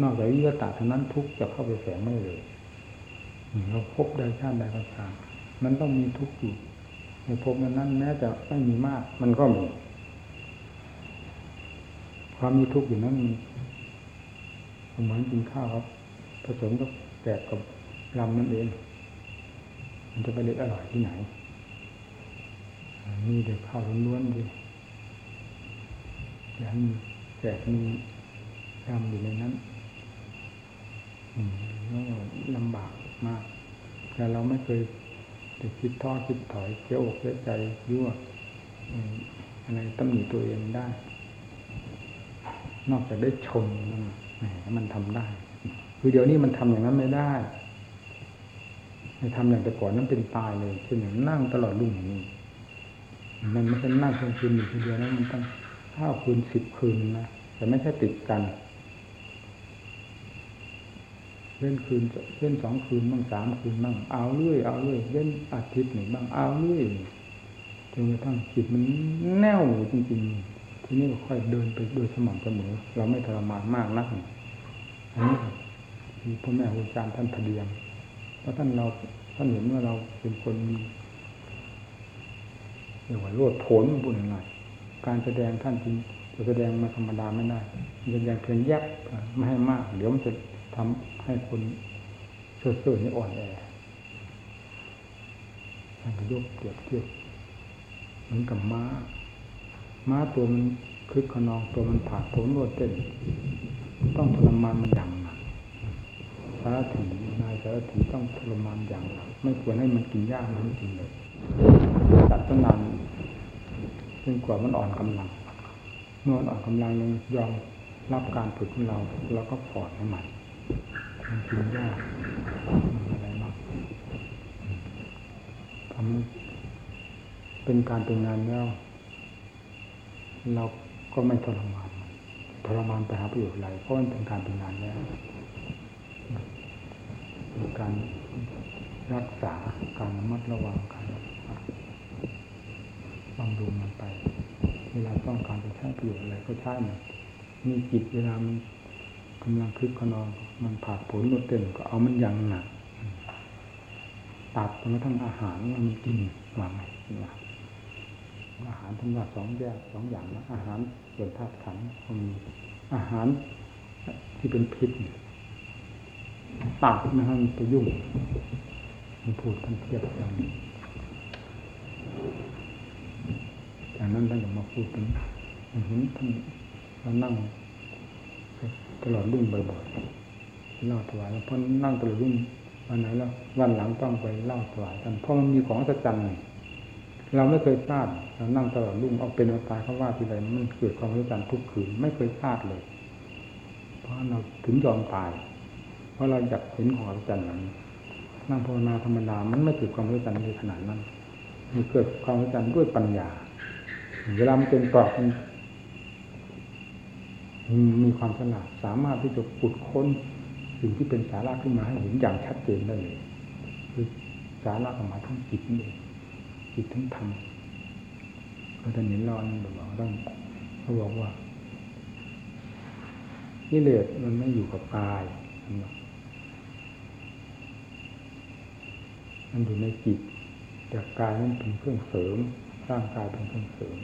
Speaker 1: นอกจากวิวัฏฏะเท่านั้นทุกข์จะเข้าไปแฝงไม่เลยเราพบใดชาติใดก็ตามมันต้องมีทุกข์อยู่ในภพนั้นแม้จะไม่มีมาก มันก็มี ความมีทุกข์อยู่นั้นมันเหมือนกินข้าวครับ ผสมกับแกบกับลำนั่นเอง มันจะไปเล็กอร่อยที่ไหนมีเด็กข้าวล้วนๆดิอย่าง แกบมีลำอยู่ในนั้นอืมลำบากมาก แต่เราไม่เคยจะคิดท้อคิดถอยเสียอกเสียใจยั่วอะไรตำหนิตัวเองได้ นอกจากได้ชมมันทำได้ คือเดี๋ยวนี้มันทำอย่างนั้นไม่ได้ไม่ทำอย่างแต่ก่อนนั้นเป็นตายเลยเช่นอย่างนั่งตลอดรุ่งอย่างนี้มันไม่ใช่นั่งเพียงคืนหนึ่งคืนเดียวนะมันต้อง ห้าคืนสิบคืนนะแต่ไม่ใช่ติดกันเล่นคืนเล่นสองคืนบ้างสามคืนบ้างเอาเรื่อยเอาเรื่อยเล่นอาทิตย์หนึ่งบ้างเอาเรื่อยจนกระทั่งจิตมันแน่วจริงๆ ทีนี้ก็ค่อยเดินไปโดยสม่ำเสมอ เราไม่ทรมานมากนักอันนี้คือพ่อแม่ครูอาจารย์ท่านพเดียมเพราะท่านเราท่านเห็นว่าเราเป็นคนมีเรียกว่าโลดโผนบุญหน่อย การแสดงท่านจริงจะแสดงมาธรรมดาไม่ได้แสดงเพียงแยบไม่ให้มาก เดี๋ยวมันจะทำให้คนเชื่อเชื่อนี่อ่อนแอท่านก็ยกเปรียบเทียบเหมือนกับม้า ม้าตัวมันคึกขนองตัวมันผ่าโผนโลดเต้นต้องทรมานมันอย่างหนักสารถีนายสารถีต้องทรมานอย่างหนักไม่ควรให้มันกินหญ้ามันจริงเลยตัดต้นนาน จนกว่ามันอ่อนกำลัง เมื่อมันอ่อนกำลังลงยอมรับการฝึกของเราเราก็ปล่อยให้มันมันกินยากอะไรมากทำเป็นการเป็นงานแล้วเราก็ไม่ทรมานทรมานไปหาประโยชน์อะไรเพราะมันเป็นการเป็นงานแล้วเป็นการรักษาการระมัดระวังการ บำรุงมันไป เวลาต้องการจะใช้ประโยชน์อะไรก็ใช้มันมีจิตเวลามันกำลังคึกขนองมันผาดผลลดเต้นก็เอามันยังหนักตัดจนกระทั่งอาหารมันกินวางไงอาหารทั้งว่าสองแยกสองอย่างนะอาหารส่วนธาตุขันธ์ก็มีอาหารที่เป็นพิษตัดไม่ให้มันไปยุ่งมันพูดท่านเทียบอย่างนี้ จากนั้นท่านก็มาพูดถึงเห็นท่านเรานั่งตลอดรุ่งบ่อยๆเล่าถวายเพราะนั่งตลอดรุ่งวันไหนแล้ววันหลังต้องไปเล่าถวายกันเพราะมันมีของสัจจันเราไม่เคยพลาดเรานั่งตลอดรุ่งเอาเป็นเอาตายเขาว่าทีไรมันเกิดความสัจจันทุกคืนไม่เคยพลาดเลย เพราะเราถึงยอมตาย เพราะเราอยากเห็นของอัศจรรย์นั้นนั่งภาวนาธรรมดามันไม่เกิดความอัศจรรย์ในขนาดนั้นมันเกิดความอัศจรรย์ด้วยปัญญา เวลามันเป็นปลอกมันมีความฉลาดสามารถที่จะขุดค้นสิ่งที่เป็นสาระขึ้นมาให้เห็นอย่างชัดเจนได้เลยคือสาระออกมาทั้งจิตนี่เองจิตทั้งธรรมก็จะเห็นร้อนบอกต้องเขาบอกว่ากิเลสมันไม่อยู่กับกายมันอยู่ในจิตแต่กายมันเป็นเครื่องเสริม ร่างกายเป็นเครื่องเสริม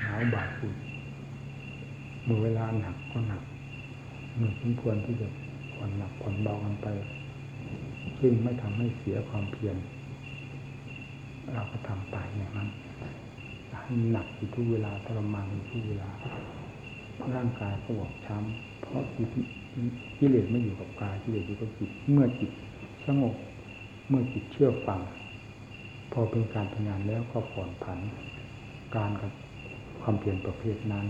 Speaker 1: หนาวบาดฝุ่นเมื่อเวลาหนักก็หนักหนึ่งสมควรที่จะผ่อนหนักผ่อนเบากันไปซึ่งไม่ทำให้เสียความเพียรเราก็ทำไปอย่างนั้นให้หนักอยู่ทุกเวลาทรมานอยู่ทุกเวลาร่างกายก็บอบช้ำเพราะกิเลสไม่อยู่กับกายกิเลสอยู่กับจิตเมื่อจิตสงบ เมื่อจิตเชื่อฟัง พอเป็นการทำงานแล้วก็ผ่อนผัน การกับความเพียรประเภทนั้น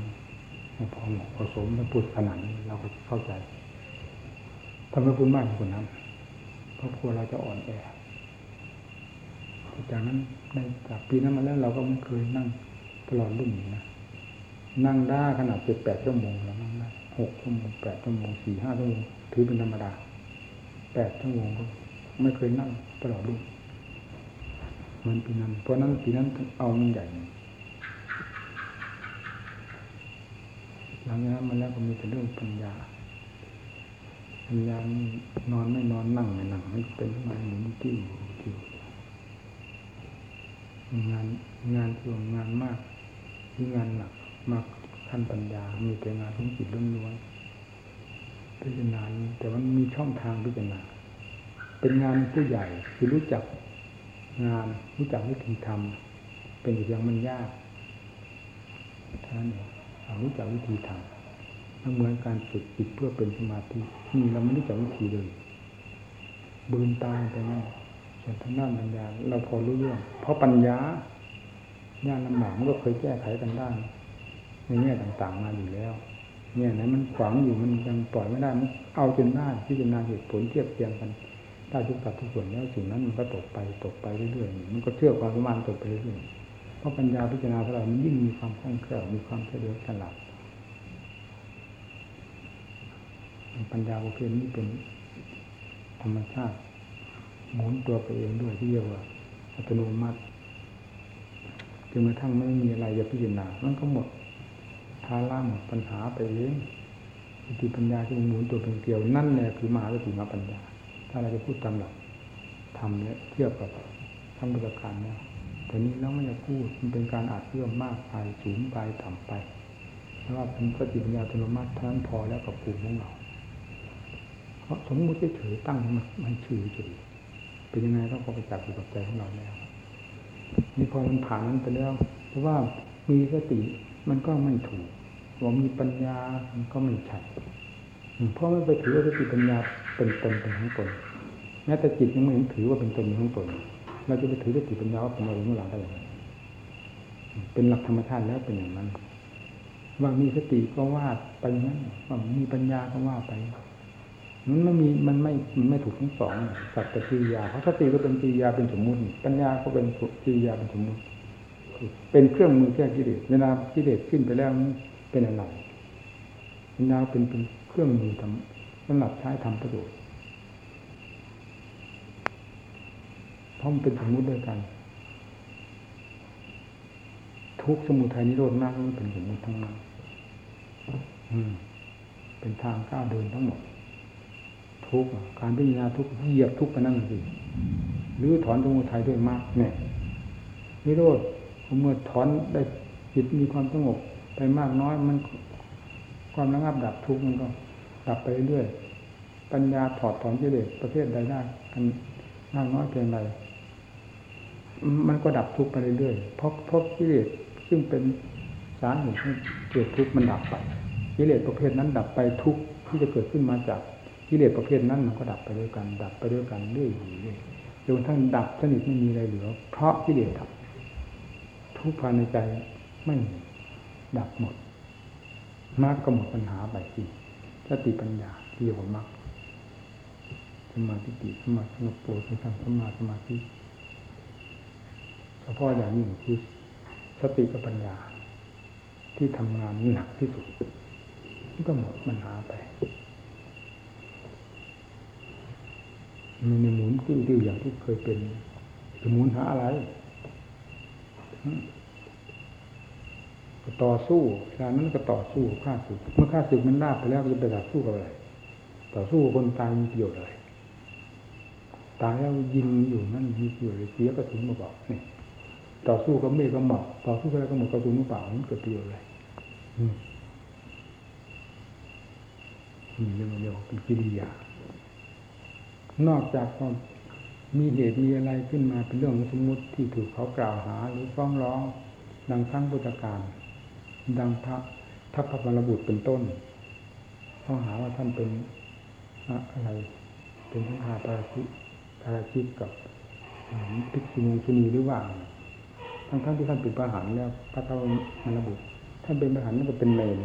Speaker 1: ให้พอเหมาะพอสมถ้าพูดขนาดนี้เราก็เข้าใจทำให้พูดมากกว่านั้นเพราะกลัวเราจะอ่อนแอจากนั้นในจากปีนั้นมาแล้วเราก็ไม่เคยนั่งตลอดรุ่นนะนั่งได้ขนาดเจ็ดแปดชั่วโมงแล้วนั่งได้หกชั่วโมงแปดชั่วโมงสี่ห้าชั่วโมงถือเป็นธรรมดาแปดชั่วโมงก็ ไม่เคยนั่งตลอดรุ่นมันปีนั้น เพราะนั้นปีนั้นเอามันใหญ่หลังจากนั้นมาแล้วก็มีแต่เรื่องปัญญาปัญญานอนไม่นอนนั่งไม่นั่งมันเป็นมาหมุนติ้วติ้วงานงานส่วนงานมากที่งานหนักมากขั้นปัญญา มีแต่งานของจิตล้วนๆพิจารณาแต่มันมีช่องทางพิจารณา เป็นงานผู้ใหญ่คือรู้จักงานรู้จักวิธีทำเป็นอย่างมันยากท่านเองรู้จักวิธีทำมันเหมือนการฝึกจิตเพื่อเป็นสมาธินี่เราไม่รู้จักวิธีเลยบืนตาไปนั่นส่วนทางด้านปัญญาเราพอรู้เรื่อง เพราะปัญญาญาณลำบากมันก็เคยแก้ไขกันได้ในแง่ต่างๆมาอยู่แล้วเนี่ยไหนมันขวางอยู่มันยังปล่อยไม่ได้มันเอาจนได้พิจารณาเหตุผลเทียบเทียงกัน ได้ทุกสัดทุกส่วนแล้วสิ่งนั้นมันก็ตกไปตกไปเรื่อยๆมันก็เชื่อความประมาณตกไปเรื่อยๆเพราะปัญญาพิจารณาของเรามันยิ่งมีความคล่องแคล่วมีความเฉลียวฉลาดปัญญาประเภทนี้เป็นธรรมชาติ หมุนตัวไปเองด้วยที่เรียกว่าอัตโนมัติจนกระทั่งไม่มีอะไรจะพิจารณามันก็หมดทาร่าหมดปัญหาไปเองสติปัญญาที่หมุนตัวเป็นเกลียวนั่นแหละคือมหาสติมาปัญญา ถ้าเราจะพูดตามหลักทำเนี่ยเทียบกับทั้งประการเนี่ยแต่นี้เราไม่อยากพูดมันเป็นการอาจเพื่อมมากไปสูงไปต่ำไปเพราะว่าเป็นสติปัญญาอัตโนมัติทั้งพอแล้วกับกลุ่มของเราเพราะสมมติเฉยตั้งมันมันชื่อเฉยเป็นยังไงก็พอไปจับอยู่กับใจของเราแล้วนี่พอมันผ่านนั้นไปแล้วเพราะว่ามีสติมันก็ไม่ถูกว่ามีปัญญามันก็ไม่ใช่เพราะมันไปถือว่าสติปัญญาเป็นตนเป็นของตน แม้แต่จิตยังไม่เห็นถือว่าเป็นตนของตนเราจะไปถือสติปัญญาว่าเป็นเราเองเราได้ยังไงเป็นหลักธรรมชาติแล้วเป็นอย่างนั้นว่ามีสติก็ว่าไปงนั้นว่ามีปัญญาก็ว่าไปมันไม่มีมันไม่มันไม่ถูกทั้งสองสัตว์กิริยาเพราะสติก็เป็นกิริยาเป็นสมมุติปัญญาก็เป็นกิริยาเป็นสมมุติเป็นเครื่องมือแก้กิเลสเวลากิเลสขึ้นไปแล้วเป็นอะไรปัญญาเป็นเป็นเครื่องมือทำสำหรับใช้ทำประโยชน์ เพราะมันเป็นสมมุติด้วยกัน ทุกสมุทัยนิโรธมากมันเป็นสมมุติทั้งนั้นอืมเป็นทางก้าวเดินทั้งหมด ทุกการพิจารณาทุกเหยียบทุกไปนั่นสิหรือถอนสมุทัยด้วยมากเนี่ยนิโรธเมื่อถอนได้จิตมีความสงบไปมากน้อยมันความระงับดับทุกข์มันก็ดับไปเรื่อยปัญญาถอดถอนกิเลสประเภทใดได้กันมากน้อยเพียงใด มันก็ดับทุกข์ไปเรื่อยๆเพราะเพราะกิเลสซึ่งเป็นสาเหตุให้เกิดทุกข์มันดับไปกิเลสประเภทนั้นดับไปทุกข์ที่จะเกิดขึ้นมาจากกิเลสประเภทนั้นมันก็ดับไปด้วยกัน ดับไปด้วยกันเรื่อยๆจนทั้งดับสนิทไม่มีอะไรเหลือ เพราะกิเลสดับ ทุกภายในใจไม่ดับหมดมรรคก็หมดปัญหาไปสิสติปัญญาที่เรียกว่ามรรคสมาธิติสมาธิโปรสมาสมาสมาธิ เฉพาะอย่างยิ่งคือสติกับปัญญา ที่ทำงานหนักที่สุดนี่ก็หมดปัญหาไปมันในหมุนติ้วๆอย่างที่เคยเป็นจะหมุนหาอะไรก็ต่อสู้เวลานั้นก็ต่อสู้ฆ่าศึกเมื่อฆ่าศึกมันลาบไปแล้วก็จะไปต่อสู้กับอะไรต่อสู้กับคนตายมีประโยชน์อะไรตายแล้วยิงอยู่นั่นมีประโยชน์เลยเสียกระสุนมาบอกนี่ ต่อสู้กับเมฆก็หมอกต่อสู้กับอะไรก็หมดกระสุนมาเปล่ามันเกิดประโยชน์อะไรอืมนี่เรื่องเดียวเป็นกิริยานอกจากความมีเหตุมีอะไรขึ้นมาเป็นเรื่องสมมุติที่ถูกเขากล่าวหาหรือฟ้องร้อง ดังครั้งพุทธการ ดังพระทัพพระบรบุตรเป็นต้นเขาหาว่าท่านเป็นอะไร เป็นทั้งหาปาราชิกปาราชิกกับภิกษุณีหรือว่า ทั้งทั้งที่ท่านเป็นพระหารแล้วพระเจ้ามรบุตรท่านเป็นพระหารนั่นก็เป็นเมน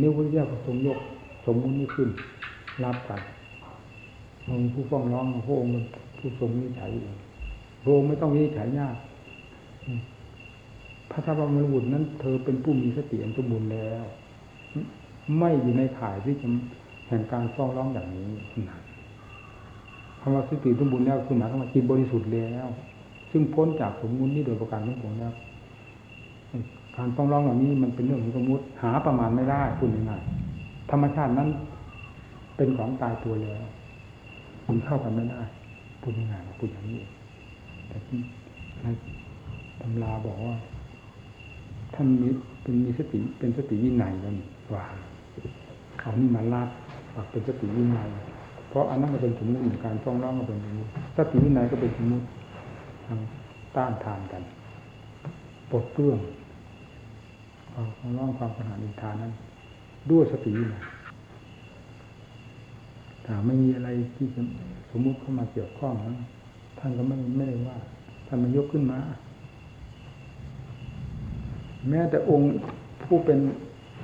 Speaker 1: นิ้วพุทธเจ้าก็ทรงยกสมมุตินี้ขึ้นรับกันองผู้ฟ้องร้องพระองค์ผู้ทรงวิจัยเองพระองค์ไม่ต้องวิจัยยากพระธรรมบุตรนั้น เธอเป็นผู้มีสติอันสมบูรณ์แล้ว ไม่อยู่ในข่ายที่จะแห่งการฟ้องร้องอย่างนี้นะำว่าสติสมบูรณ์แล้วคือหมายความว่าจิตบริสุทธิ์แล้ว ซึ่งพ้นจากสมมุตินี้โดยประการทั้งปวงแล้วการฟ้องร้องเหล่านี้มันเป็นเรื่องของสมมติหาประมาณไม่ได้คุณยังไงธรรมชาตินั้นเป็นของตายตัวแล้วมันเข้ากันไม่ได้พูดง่ายๆพูดอย่างนี้แต่ที่ตำราบอกว่าท่านมีเป็นมีสติเป็นสติวินัยแล้วนี่ว่าเอานี่มาลาดเป็นสติวินัย เพราะอันนั้นก็เป็นสมมติการฟ้องร้องก็เป็นสมมติสติวินัยก็เป็นสมมติทางต้านทานกันปลดเปลื้องความร้องความปัญหาอินทานนั้น ด้วยสติวินัยถ้าไม่มีอะไรที่สมมุติเข้ามาเกี่ยวข้องนั้นท่านก็ไม่ไม่ได้ว่าท่านมันยกขึ้นมา แม้แต่องค์ผู้เป็น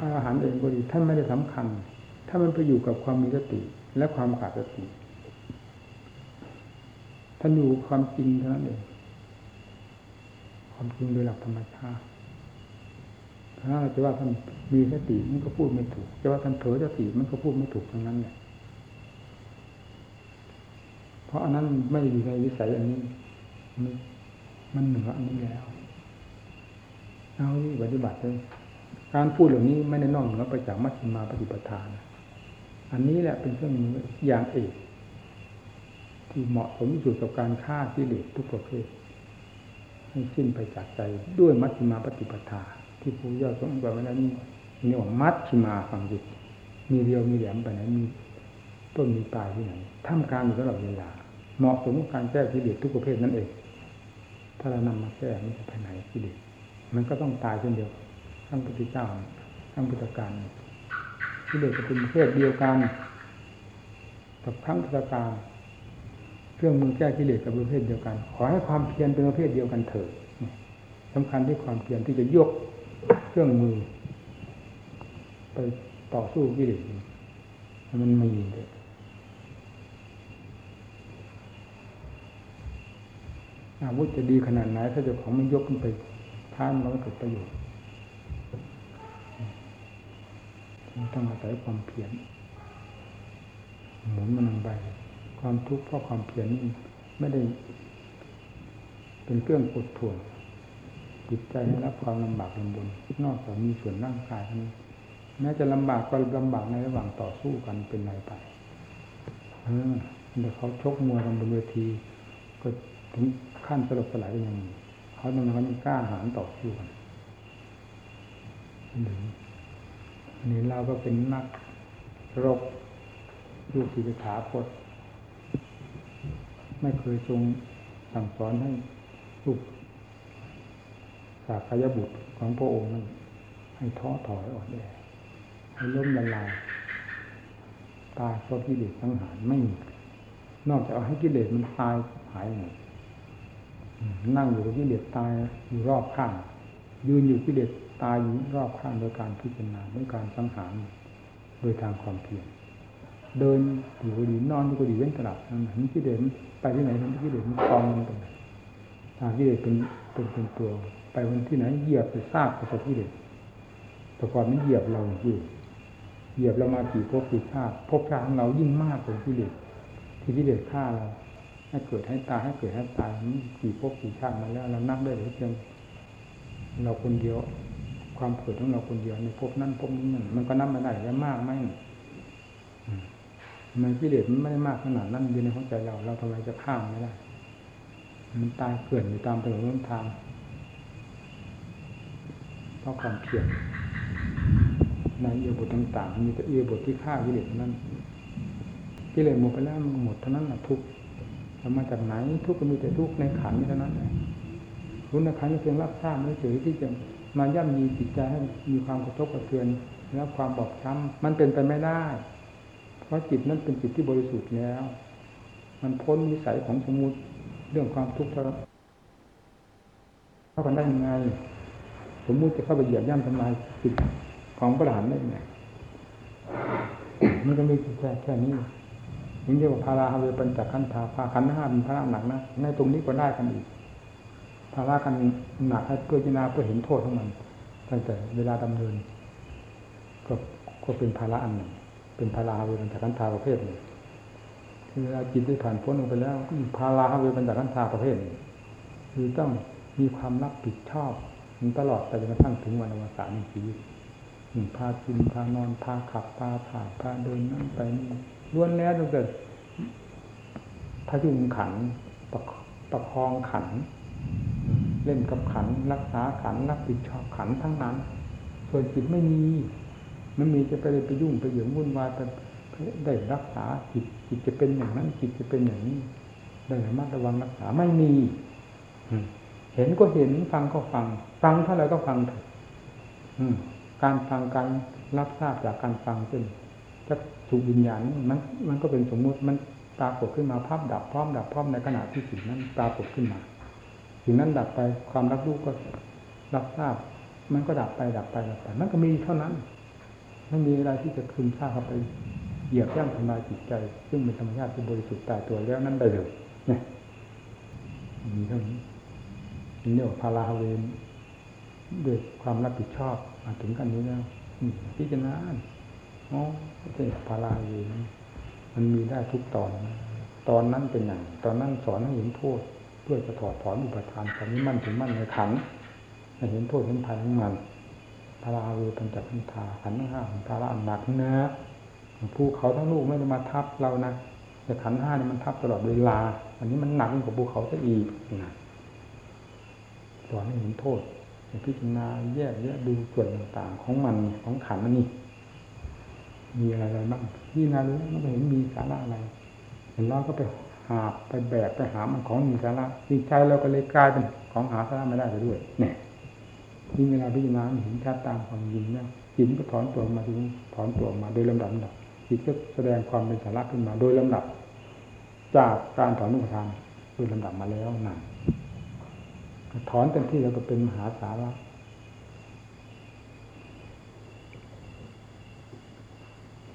Speaker 1: อาหารเองก็ดีท่านไม่ได้สำคัญ ถ้ามันไปอยู่กับความมีสติ และความขาดสติท่านอยู่ความจริงเท่านั้นเองความจริงโดยหลักธรรมชาติถ้าเราจะว่าท่านมีสติมันก็พูดไม่ถูกจะว่าท่านเผลอสติมันก็พูดไม่ถูกทั้งนั้นแหละเพราะอันนั้นไม่อยู่ในวิสัยอันนี้ มันเหนืออันนี้แล้วเอาที่ปฏิบัติเลยการพูดเหล่านี้ไม่ได้นอกเหนือไปจากมัชฌิมาปฏิปทาน อันนี้แหละเป็นเครื่องมืออย่างเอกที่เหมาะสมที่สุดกับการฆ่ากิเลสทุกประเภทให้สิ้นไปจากใจด้วยมัชฌิมาปฏิปทา ที่ผู้ย่อสมบัติไว้แล้นี่นี่ว่ามัชฌิมาฟังจิตมีเรียวมีแหลมไปไหนมีต้นมีปลายที่ไหนท่ามกลางอยู่ตลอดเวลาเหมาะสมกับการแก้กิเลสทุกประเภทนั่นเอง ถ้าเรานำมาแก้มันจะไปไหนกิเลสมันก็ต้องตายเช่นเดียวทั้งพุทธเจ้าทั้งพุทธการ กิเลสจะเป็นประเภทเดียวกันกับทั้งพุทธการเครื่องมือแก้กิเลสกับประเภทเดียวกัน ขอให้ความเพียรเป็นประเภทเดียวกันเถิดสำคัญที่ความเพียรที่จะยกเครื่องมือ ไปต่อสู้กิเลสมันมีเลยอาวุธจะดีขนาดไหน ถ้าเจ้าของไมันยกขึ้นไปท้านมันก็เกิดประโยชน์ ต้องอาศัยความเพียรหมุนมันลงไปความทุกข์เพราะความเพียรนี่ไม่ได้ เป็นเครื่องกดถ่วงจิตใจให้รับความลำบากลำบนนอกจากมีส่วนร่างกายนี้แม้จะลำบากก็ลำบากในระหว่างต่อสู้กันเป็นไรไปเออเดี๋ยวเขาชกมวยกันบนเวที ก็ถึงขั้นสลบสลายยังมีเขาตรงนั้นกล้าหาญต่อสู้กันหนึ่ง นี่เราก็เป็นนักรบลูกศิษย์ถาคตไม่เคยทรงสั่งสอนให้ลูกสากยบุตรของพระองค์นั้นให้ท้อถอยอ่อนแอให้ล้มละลายตายเพราะกิเลสทั้งหารไม่มีนอกจากเอาให้กิเลสมันตายหายหมดนั่งอยู่กับกิเลสตายอยู่รอบข้างยืนอยู่กิเลส ตายอยู่รอบข้างโดยการพิจารณาด้วยการสังหารโดยทางความเพียรเดินอยู่ก็ดีนอนอยู่ก็ดีเว้นตลับนั่นเห็นกิเลสมันไปที่ไหนเห็นกิเลสมันกองมันตรงไหนทางกิเลสเป็นเป็นเป็นตัว ไปวันที่ไหนเหยียบไปซากกับกิเลสแต่ก่อนมันเหยียบเราอยู่เหยียบเรามากี่ภพกี่ชาติภพชาติของเรายิ่งมากกว่ากิเลสที่กิเลสฆ่าเราให้เกิดให้ตายให้เกิดให้ตายมันกี่ภพกี่ชาติมาแล้วเรานับได้หรือเพียงเราคนเดียว ความเกิดของเราคนเดียวในภพนั้นภพนี้มันก็นับไม่ได้แล้วมากไหมมันกิเลสมันไม่ได้มากขนาดนั้นอยู่ในหัวใจเรา เราทำไมจะข้ามไม่ได้ มันตายเกลื่อนอยู่ตามถนนทางเพราะความเพียรในเอียบทต่างๆ มีแต่เอียบทที่ฆ่ากิเลสนั้นกิเลสหมดไปแล้วมันหมดเท่านั้นแหละทุกข์จะมาจากไหนทุกข์ก็มีแต่ทุกข์ในขันนี้เท่านั้นแหละรู้ในขันธ์นี้เพียงรับทราบไม่เฉยที่จะ มาย่ำยีจิตใจให้มีความกระทบกระเทือนแล้วความบอบช้ำมันเป็นไปไม่ได้ เพราะจิตนั้นเป็นจิตที่บริสุทธิ์แล้ว มันพ้นวิสัยของสมมุติเรื่องความทุกข์เท่าเข้ากันได้ยังไง สมมุติจะเข้าไปเหยียบย่ำทำลายจิตของพระอรหันได้ยังไงมันก็มีแค่แค่นี้นี่เรียกว่าพาราฮาเวปัญจขันธาพาขันธ์ห้าเป็นพระหนักนะในตรงนี้ก็ได้กันอีก ภาระกันหนักให้เพื่อพิจารณาเพื่อเห็นโทษของมัน ตั้งแต่เวลาดำเนิน ก็ก็เป็นภาระอันหนึ่ง เป็นภาราฮาเวปัญจขันธาประเภทหนึ่งเวลาจิตได้ผ่านพ้นลงไปแล้วก็อีภาราฮาเวปัญจขันธาประเภทหนึ่งคือต้องมีความรับผิดชอบตลอดไปจนกระทั่งถึงวันอวสานในชีวิตพากินพานอนพาขับพาถ่ายพาเดินนั่งไปนี่ล้วนแล้วตั้งแต่พยุงขันประประคองขัน เล่นกับขันรักษาขันรับผิดชอบขันทั้งนั้น ส่วนจิตไม่มีมันมีจะไปเลยไปยุ่งไปเหยื่อวุ่นวายไปได้รักษาจิตจิตจะเป็นอย่างนั้น จิตจะเป็นอย่างนี้ได้ระมัดระวังรักษาไม่มีเห็นก็เห็นฟังก็ฟัง ฟังเท่าไรก็ฟังเถอะการฟังการรับทราบจากการฟังซึ่งจะถูกวิญญาณมันมันก็เป็นสมมุติมันปรากฏขึ้นมาภาพดับพร้อมดับพร้อมในขณะที่สิ่งนั้นปรากฏขึ้นมา สิ่งนั้นดับไปความรับรู้ก็รับทราบ มันก็ดับไปดับไปดับไปมันก็มีเท่านั้นไม่มีอะไรที่จะคืนค่าเข้าไปเหยียบย่ำทำลายจิตใจ ซึ่งเป็นธรรมชาติที่บริสุทธิ์ตายตัวแล้วนั้นได้เลยเนี่ยมีเท่านี้นี่เรียกว่าพาราฮาเวนด้วยความรับผิดชอบมาถึงกันนี้แล้วพิจารณาอ๋อเป็นพาราเวนมันมีได้ทุกตอน ตอนนั้นเป็นอย่างตอนนั้นสอนให้เห็นโทษ เพื่อจะถอดถอนอุปทานตอนนี้มั่นถึงมั่นในขันเห็นโทษเห็นภัยของมันพาราเวปัญจขันธาขันห้าของพาราอันหนักนะภูเขาทั้งลูกไม่ได้มาทับเรานะแต่ขันห้านี่มันทับตลอดเวลา อันนี้มันหนักกว่าภูเขาซะอีกนะสอนให้เห็นโทษพิจารณาแยกแยะดูส่วนต่างๆ ของมันของขันมันนี่มีอะไรบ้างพี่นารู้มันก็เห็นมีสาระอะไรเห็นเราก็ไปาไปแบกไปหามันของมีสาระจิตใจเราก็เลยกลายเป็นของหาสาระไม่ได้ไปด้วย เนี่ยนี่เวลาพิจารณาเห็นชัดตามความจริงเนี่ยจิตก็ถอนตัวมาถึงถอนตัวมาโดยลำดับดับจิตก็แสดงความเป็นสาระขึ้นมาโดยลำดับ จากการถอนนุทานโดยลำดับมาแล้วนั่นถอนเต็มที่แล้วก็เป็นมหาสาระ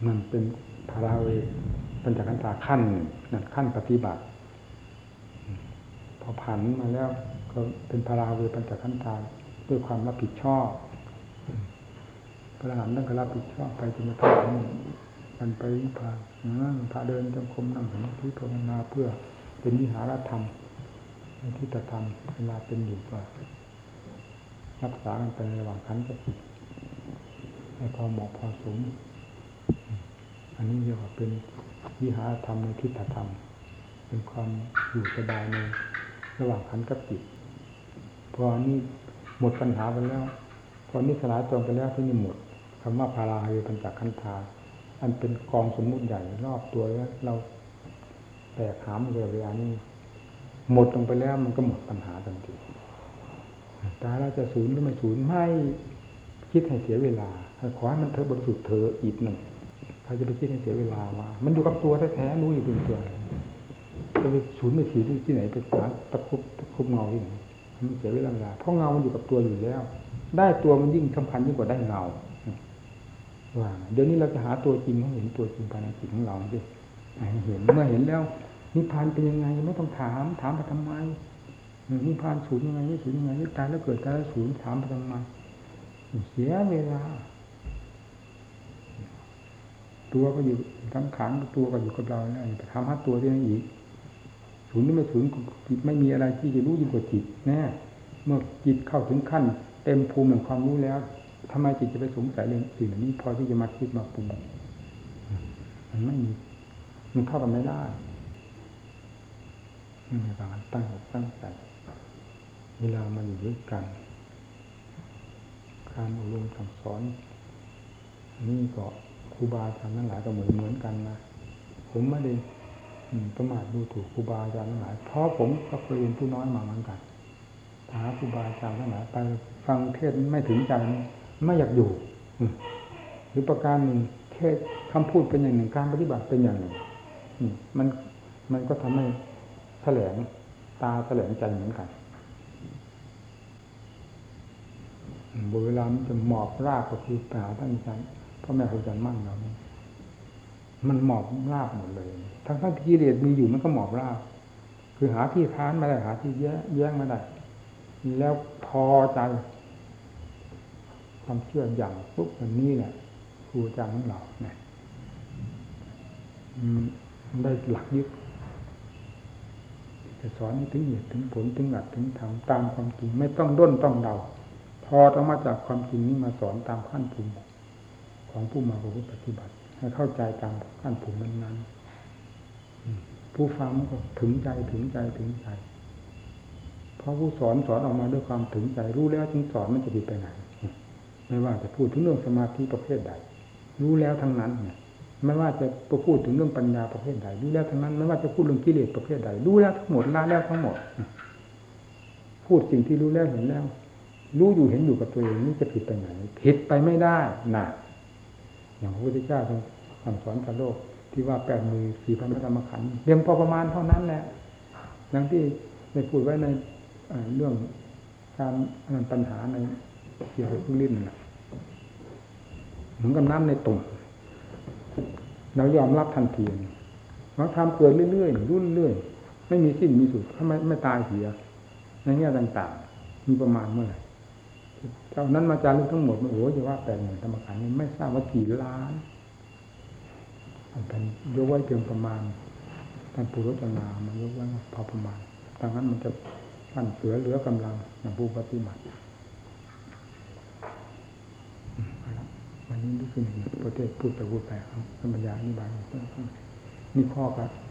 Speaker 1: มันเป็นพาราเว ปัญจขันธาขั้นนั่นขั้นปฏิบัติ พอผันมาแล้วก็เป็นพาราเวปัญจขันธาด้วยความรับผิดชอบพระอรหันต์ต้องรับผิดชอบไปจนกระทั่งมันไปวิพากพระเดินจงกรมนั่งสมาธิภาวนาเพื่อเป็นวิหารธรรมในที่จะทำเวลาเป็นอยู่ก็รักษากันไประหว่างขันกับจิตให้พอเหมาะพอสม อันนี้เรียกว่าเป็น วิหารธรรมในทิฏฐธรรม เป็นความอยู่สบายในระหว่างขันกับจิตพอนี้หมดปัญหาไปแล้วพอนี้สลายตรงไปแล้วที่นี่หมดคำว่าพาราเฮปัญจขันธาอันเป็นกองสมมุติใหญ่รอบตัวแล้ว เราแตกหามเวลานี้หมดลงไปแล้วมันก็หมดปัญหาทันทีตาเราจะศูนย์หรือไม่ศูนย์ไม่คิดให้เสียเวลาขอให้มันเธอบริสุทธิ์เธออีกหนึ่ง ใครจะไปคิดให้เสียเวลาว่า มันอยู่กับตัวแท้ๆรู้อยู่เป็นตัวจะไปศูนย์ไม่สีที่ไหนไปหาตะคุบตะคุบเงาที่ไหนมันเสียเวลาเพราะเงามันอยู่กับตัวอยู่แล้ว ได้ตัวมันยิ่งสำคัญยิ่งกว่าได้เงาว่าเดี๋ยวนี้เราจะหาตัวจริงให้เห็นตัวจริงภายในจิตของเราดิเห็นเมื่อเห็นแล้วนิพพานเป็นยังไงไม่ต้องถาม ถามไปทำไมนิพพานสูญยังไงไม่สูญยังไงตายแล้วเกิดตายแล้วสูญถามไปทำไมเสียเวลา ตัวก็อยู่ทั้งขังตัวก็อยู่กับเราแล้วไปทำให้ตัวที่นั่นอีกศูนย์นี่ไม่ศูนย์จิตไม่มีอะไรที่จะรู้ยิ่งกว่าจิตแน่เมื่อจิตเข้าถึงขั้น เต็มภูมิแห่งความรู้แล้วทำไมจิตจะไปสงสัยเรื่องสิ่งนี้ พอที่จะมาคิดมาปรุงมันไม่มีมันเข้ากันไม่ได้นี่ในการตั้งอกตั้งใจเวลามาอยู่ด้วยกัน การอบรมสั่งสอน นี่ก็ ครูบาอาจารย์ทั้งหลายก็เหมือนเหมือนกันนะผมไม่ได้ประมาทดูถูกครูบาอาจารย์ทั้งหลายเพราะผมก็เคยเป็นผู้น้อยมาเหมือนกันหาครูบาอาจารย์ทั้งหลายไปฟังเทศไม่ถึงใจไม่อยากอยู่หรือประการหนึ่งเทศคำพูดเป็นอย่างหนึ่งการปฏิบัติเป็นอย่างหนึ่งมันมันก็ทำให้แถลงตาแถลงใจเหมือนกันเวลามันจะหมอบรากก็คือไปหาท่านอาจารย์ พ่อแม่ครูอาจารย์มั่นเรานี่มันหมอบราบหมดเลย ทั้งทั้งที่กิเลสมีอยู่มันก็หมอบราบ คือหาที่ท้านไม่ได้หาที่แย้แย้งไม่ได้แล้วพอใจ ความเชื่ออย่างปุ๊บวันนี้แหละครูอาจารย์ของเราเนี่ยได้หลักยึดจะสอนถึงเหตุถึงผลถึงหลักถึงธรรมตามความจริง ไม่ต้องด้นต้องเดา พอต้องมาจากความจริงนี้มาสอนตามขั้นภูมิ ของผู้มาประพฤติปฏิบัติให้เข้าใจตามขั้นภูมินั้นๆผู้ฟังก็ถึงใจถึงใจถึงใจ เพราะผู้สอนสอนออกมาด้วยความถึงใจรู้แล้วจึงสอนมันจะดีไปไหนไม่ว่าจะพูดถึงเรื่องสมาธิประเภทใด รู้แล้วทั้งนั้นเนี่ยไม่ว่าจะพูดถึงเรื่องปัญญาประเภทใดรู้แล้วทั้งนั้น ไม่ว่าจะพูดเรื่องกิเลสประเภทใดรู้แล้วทั้งหมดละแล้วทั้งหมด พูดสิ่งที่รู้แล้วเห็นแล้ว รู้อยู่เห็นอยู่กับตัวเองนี่จะผิดไปไหนผิดไปไม่ได้น่ะ อย่างพระพุทธเจ้าทรงสั่งสอนกับโลก ที่ว่าแปดมือสี่พันพระธรรมขันธ์เพียงพอประมาณเท่านั้นแหละดังที่ได้พูดไว้ในเรื่องการปัญหาในเกี่ยวกับลิ้นเหมือนกับน้ำในตุ่มเรายอมรับทันทีเราทำเกิดเรื่อยๆรุ่นเรื่อยไม่มีสิ้นมีสุดถ้าไม่ไม่ตายเสียในแง่ต่าง ๆ มีประมาณเมื่อไหร่ เท่านั้นมาจารึกทั้งหมดโอ้โหจะว่าแปดหมื่นธรรมขันธ์ไม่ทราบว่ากี่ล้านเป็นยกไว้เพียงประมาณท่านปุรุษนามันยกไว้พอประมาณดังนั้นมันจะสั่นเสือเหลือกำลังอย่างผู้ปฏิบัติวันนี้รู้สึกประเทศพูดไปพูดไปครับธรรมยาอธิบายมีข้อครับ